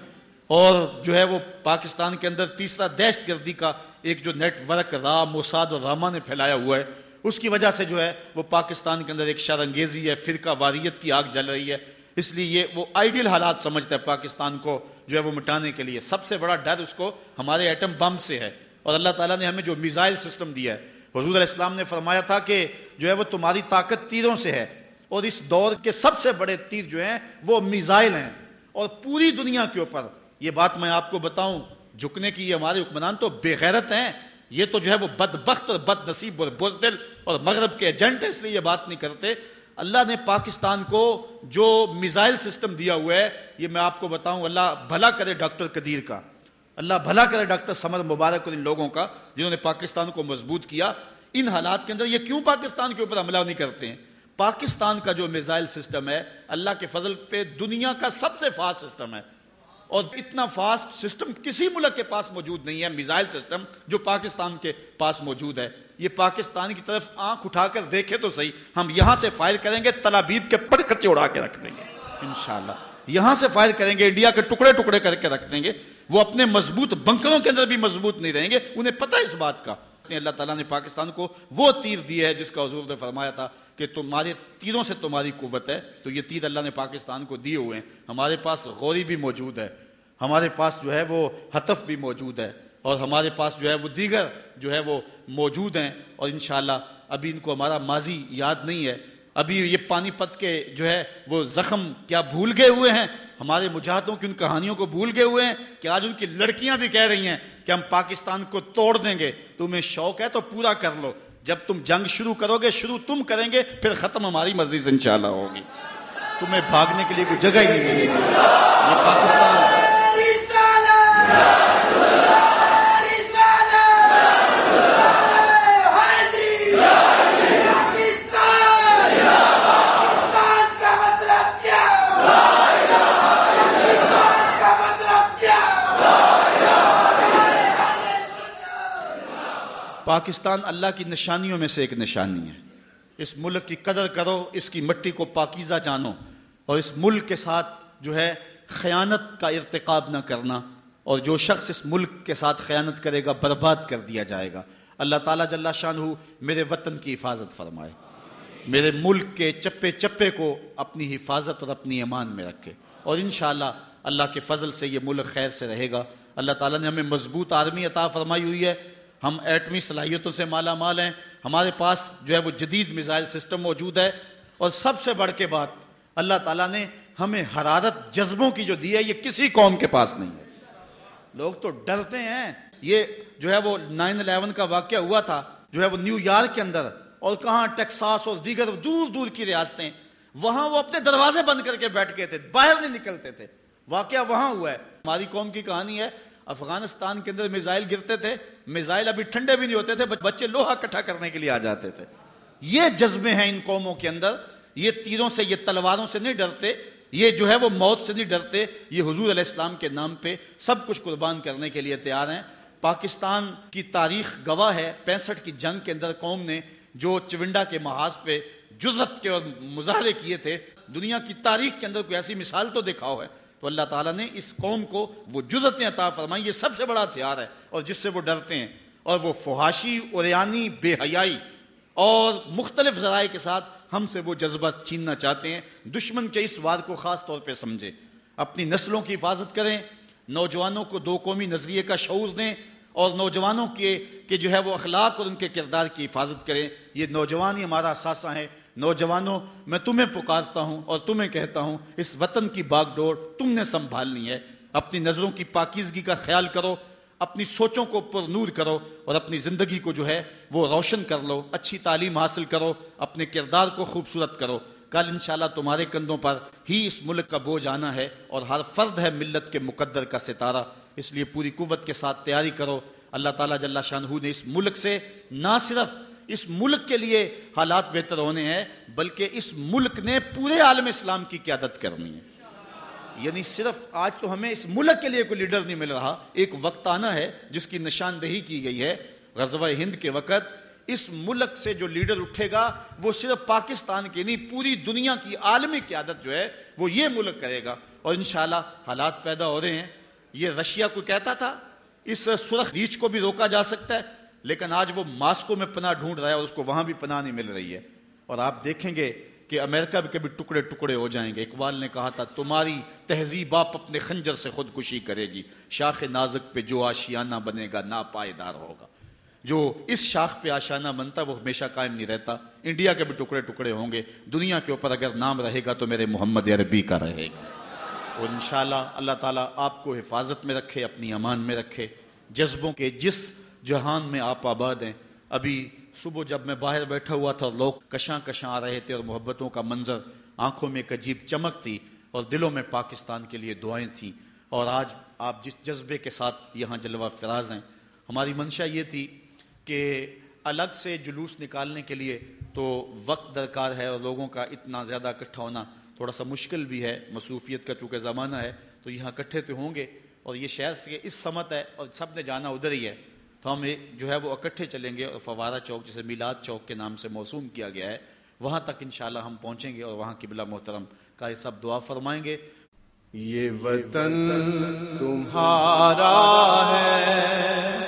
اور جو ہے وہ پاکستان کے اندر تیسرا دہشت گردی کا ایک جو نیٹ ورک را موساد اور راما نے پھیلایا ہوا ہے، اس کی وجہ سے جو ہے وہ پاکستان کے اندر ایک شرنگیزی ہے، فرقہ واریت کی آگ جل رہی ہے۔ اس لیے یہ وہ آئیڈیل حالات سمجھتا ہے پاکستان کو جو ہے وہ مٹانے کے لیے۔ سب سے بڑا ڈر اس کو ہمارے ایٹم بم سے ہے۔ اور اللہ تعالیٰ نے ہمیں جو میزائل سسٹم دیا ہے، حضور علیہ السلام نے فرمایا تھا کہ جو ہے وہ تمہاری طاقت تیروں سے ہے۔ اور اس دور کے سب سے بڑے تیر جو ہیں، وہ میزائل ہیں۔ اور پوری دنیا کے اوپر، یہ بات میں آپ کو بتاؤں، جھکنے کی یہ ہمارے حکمران تو بے غیرت ہیں۔ یہ تو جو ہے وہ بد بخت اور بد نصیب اور بزدل اور مغرب کے ایجنٹ اس لیے یہ بات نہیں کرتے۔ اللہ نے پاکستان کو جو میزائل سسٹم دیا ہوا ہے، یہ میں آپ کو بتاؤں، اللہ بھلا کرے ڈاکٹر قدیر کا۔ اللہ بھلا کرے ڈاکٹر سمر مبارک اور ان لوگوں کا جنہوں نے پاکستان کو مضبوط کیا۔ ان حالات کے اندر یہ کیوں پاکستان کے اوپر حملہ نہیں کرتے ہیں؟ پاکستان کا جو میزائل سسٹم ہے، اللہ کے فضل پہ دنیا کا سب سے فاسٹ سسٹم ہے۔ اور اتنا فاسٹ سسٹم کسی ملک کے پاس موجود نہیں ہے، میزائل سسٹم جو پاکستان کے پاس موجود ہے۔ یہ پاکستان کی طرف آنکھ اٹھا کر دیکھے تو صحیح، ہم یہاں سے فائر کریں گے، تلابیب کے پڑ کچے اڑا کے رکھ دیں گے۔ انشاءاللہ۔ یہاں سے فائر کریں گے، انڈیا کے ٹکڑے ٹکڑے کر کے رکھ دیں گے۔ وہ اپنے مضبوط بنکروں کے اندر بھی مضبوط نہیں رہیں گے۔ انہیں پتہ ہے اس بات کا۔ اللہ تعالیٰ نے پاکستان کو وہ تیر دیا ہے جس کا حضور نے فرمایا تھا کہ تمہارے تیروں سے تمہاری قوت ہے، تو یہ تیر اللہ نے پاکستان کو دیے ہوئے ہیں۔ ہمارے پاس غوری بھی موجود ہے، ہمارے پاس جو ہے وہ حتف بھی موجود ہے، اور ہمارے پاس جو ہے وہ دیگر جو ہے وہ موجود ہیں۔ اور انشاءاللہ ابھی ان کو ہمارا ماضی یاد نہیں ہے۔ ابھی یہ پانی پت کے جو ہے وہ زخم کیا بھول گئے ہوئے ہیں؟ ہمارے مجاہدوں کی ان کہانیوں کو بھول گئے ہوئے ہیں کہ آج ان کی لڑکیاں بھی کہہ رہی ہیں کہ ہم پاکستان کو توڑ دیں گے، تمہیں شوق ہے تو پورا کر لو۔ جب تم جنگ شروع کرو گے، شروع تم کریں گے، پھر ختم ہماری مرضی سے انشاءاللہ ہوگی۔ تمہیں بھاگنے کے لیے کوئی جگہ ہی نہیں ملے گی۔ یہ پاکستان۔ پاکستان اللہ کی نشانیوں میں سے ایک نشانی ہے۔ اس ملک کی قدر کرو، اس کی مٹی کو پاکیزہ جانو اور اس ملک کے ساتھ جو ہے خیانت کا ارتقاب نہ کرنا اور جو شخص اس ملک کے ساتھ خیانت کرے گا، برباد کر دیا جائے گا۔ اللہ تعالیٰ جل شان ہو میرے وطن کی حفاظت فرمائے۔ میرے ملک کے چپے چپے کو اپنی حفاظت اور اپنی ایمان میں رکھے۔ اور انشاءاللہ اللہ کے فضل سے یہ ملک خیر سے رہے گا۔ اللہ تعالیٰ نے ہمیں مضبوط آرمی عطا فرمائی ہوئی ہے۔ ہم ایٹمی صلاحیتوں سے مالا مال ہیں، ہمارے پاس جو ہے وہ جدید میزائل سسٹم موجود ہے۔ اور سب سے بڑھ کے بات، اللہ تعالیٰ نے ہمیں حرارت جذبوں کی جو دی ہے، یہ کسی قوم کے پاس نہیں ہے۔ لوگ تو ڈرتے ہیں۔ یہ جو ہے وہ نائن الیون کا واقعہ ہوا تھا، جو ہے وہ نیو یارک کے اندر۔ اور کہاں ٹیکساس اور دیگر دور دور کی ریاستیں، وہاں وہ اپنے دروازے بند کر کے بیٹھ گئے تھے، باہر نہیں نکلتے تھے۔ واقعہ وہاں ہوا ہے۔ ہماری قوم کی کہانی ہے، افغانستان کے اندر میزائل گرتے تھے میزائل ابھی ٹھنڈے بھی نہیں ہوتے تھے، بچے لوہا کٹھا کرنے کے لیے آ جاتے تھے۔ یہ جذبے ہیں ان قوموں کے اندر۔ یہ تیروں سے، یہ تلواروں سے نہیں ڈرتے، یہ جو ہے وہ موت سے نہیں ڈرتے۔ یہ حضور علیہ السلام کے نام پہ سب کچھ قربان کرنے کے لیے تیار ہیں۔ پاکستان کی تاریخ گواہ ہے۔ پینسٹھ کی جنگ کے اندر قوم نے جو چونڈا کے محاذ پہ جزت کے اور مظاہرے کیے تھے، دنیا کی تاریخ کے اندر کوئی ایسی مثال تو دکھاؤ ہے۔ تو اللہ تعالیٰ نے اس قوم کو وہ جزتیں عطا فرمائی، یہ سب سے بڑا ہتھیار ہے اور جس سے وہ ڈرتے ہیں اور وہ فحاشی اوریانی بے حیائی اور مختلف ذرائع کے ساتھ ہم سے وہ جذبہ چھیننا چاہتے ہیں۔ دشمن کے اس وار کو خاص طور پہ سمجھے اپنی نسلوں کی حفاظت کریں، نوجوانوں کو دو قومی نظریے کا شعور دیں اور نوجوانوں کے کہ جو ہے وہ اخلاق اور ان کے کردار کی حفاظت کریں۔ یہ نوجوان ہی ہمارا اثاثہ ہے نوجوانوں، میں تمہیں پکارتا ہوں اور تمہیں کہتا ہوں، اس وطن کی باغ ڈور تم نے سنبھالنی ہے۔ اپنی نظروں کی پاکیزگی کا خیال کرو، اپنی سوچوں کو پر نور کرو اور اپنی زندگی کو جو ہے وہ روشن کر لو، اچھی تعلیم حاصل کرو، اپنے کردار کو خوبصورت کرو۔ کل انشاءاللہ تمہارے کندھوں پر ہی اس ملک کا بوجھ آنا ہے اور ہر فرد ہے ملت کے مقدر کا ستارہ۔ اس لیے پوری قوت کے ساتھ تیاری کرو۔ اللہ تعالیٰ جل شاہ نے اس ملک سے نہ صرف اس ملک کے لیے حالات بہتر ہونے ہیں، بلکہ اس ملک نے پورے عالم اسلام کی قیادت کرنی ہے۔ یعنی صرف آج تو ہمیں اس ملک کے لیے کوئی لیڈر نہیں مل رہا، ایک وقت آنا ہے جس کی نشاندہی کی گئی ہے۔ غزوہ ہند کے وقت اس ملک سے جو لیڈر اٹھے گا، وہ صرف پاکستان کے نہیں، پوری دنیا کی عالمی قیادت جو ہے، وہ یہ ملک کرے گا۔ اور انشاءاللہ حالات پیدا ہو رہے ہیں۔ یہ رشیا کو کہتا تھا، اس سرخ ریچ کو بھی روکا جا سکتا ہے۔ لیکن آج وہ ماسکو میں پناہ ڈھونڈ رہا ہے اور اس کو وہاں بھی پناہ نہیں مل رہی ہے۔ اور آپ دیکھیں گے کہ امریکہ بھی کبھی ٹکڑے ٹکڑے ہو جائیں گے۔ اقبال نے کہا تھا، تمہاری تہذیب آپ اپنے خنجر سے خودکشی کرے گی۔ شاخ نازک پہ جو آشیانہ بنے گا نا پائیدار ہوگا۔ جو اس شاخ پہ آشانہ بنتا، وہ ہمیشہ قائم نہیں رہتا۔ انڈیا کے بھی ٹکڑے ٹکڑے ہوں گے۔ دنیا کے اوپر اگر نام رہے گا تو میرے محمد عربی کا رہے گا۔ اور انشاءاللہ اللہ تعالیٰ آپ کو حفاظت میں رکھے، اپنی امان میں رکھے۔ جذبوں کے جس جہان میں آپ آباد ہیں۔ ابھی صبح جب میں باہر بیٹھا ہوا تھا، لوگ کشاں کشاں آ رہے تھے اور محبتوں کا منظر آنکھوں میں ایک عجیب چمک تھی اور دلوں میں پاکستان کے لیے دعائیں تھیں۔ اور آج آپ جس جذبے کے ساتھ یہاں جلوہ فراز ہیں، ہماری منشا یہ تھی کہ الگ سے جلوس نکالنے کے لیے تو وقت درکار ہے اور لوگوں کا اتنا زیادہ اکٹھا ہونا تھوڑا سا مشکل بھی ہے۔ مصروفیت کا چونکہ زمانہ ہے تو یہاں اکٹھے تو ہوں گے اور یہ شہر سے اس سمت ہے اور سب نے جانا ادھر ہی ہے۔ تو ہم جو ہے وہ اکٹھے چلیں گے اور فوارہ چوک جسے میلاد چوک کے نام سے موسوم کیا گیا ہے، وہاں تک انشاءاللہ ہم پہنچیں گے اور وہاں کی بلا محترم کا یہ سب دعا فرمائیں گے۔ یہ وطن تمہارا ہے،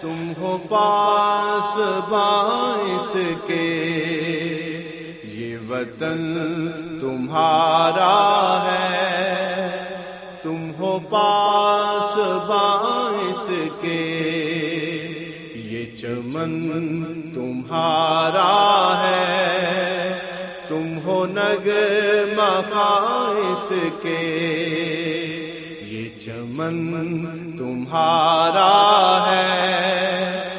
تم ہو پاس باعث کے۔ یہ وطن تمہارا ہے، تم ہو پاس باعث کے۔ چمن تمہارا ہے۔ تم ہو نگ مخائص کے۔ یہ چمن تمہارا ہے۔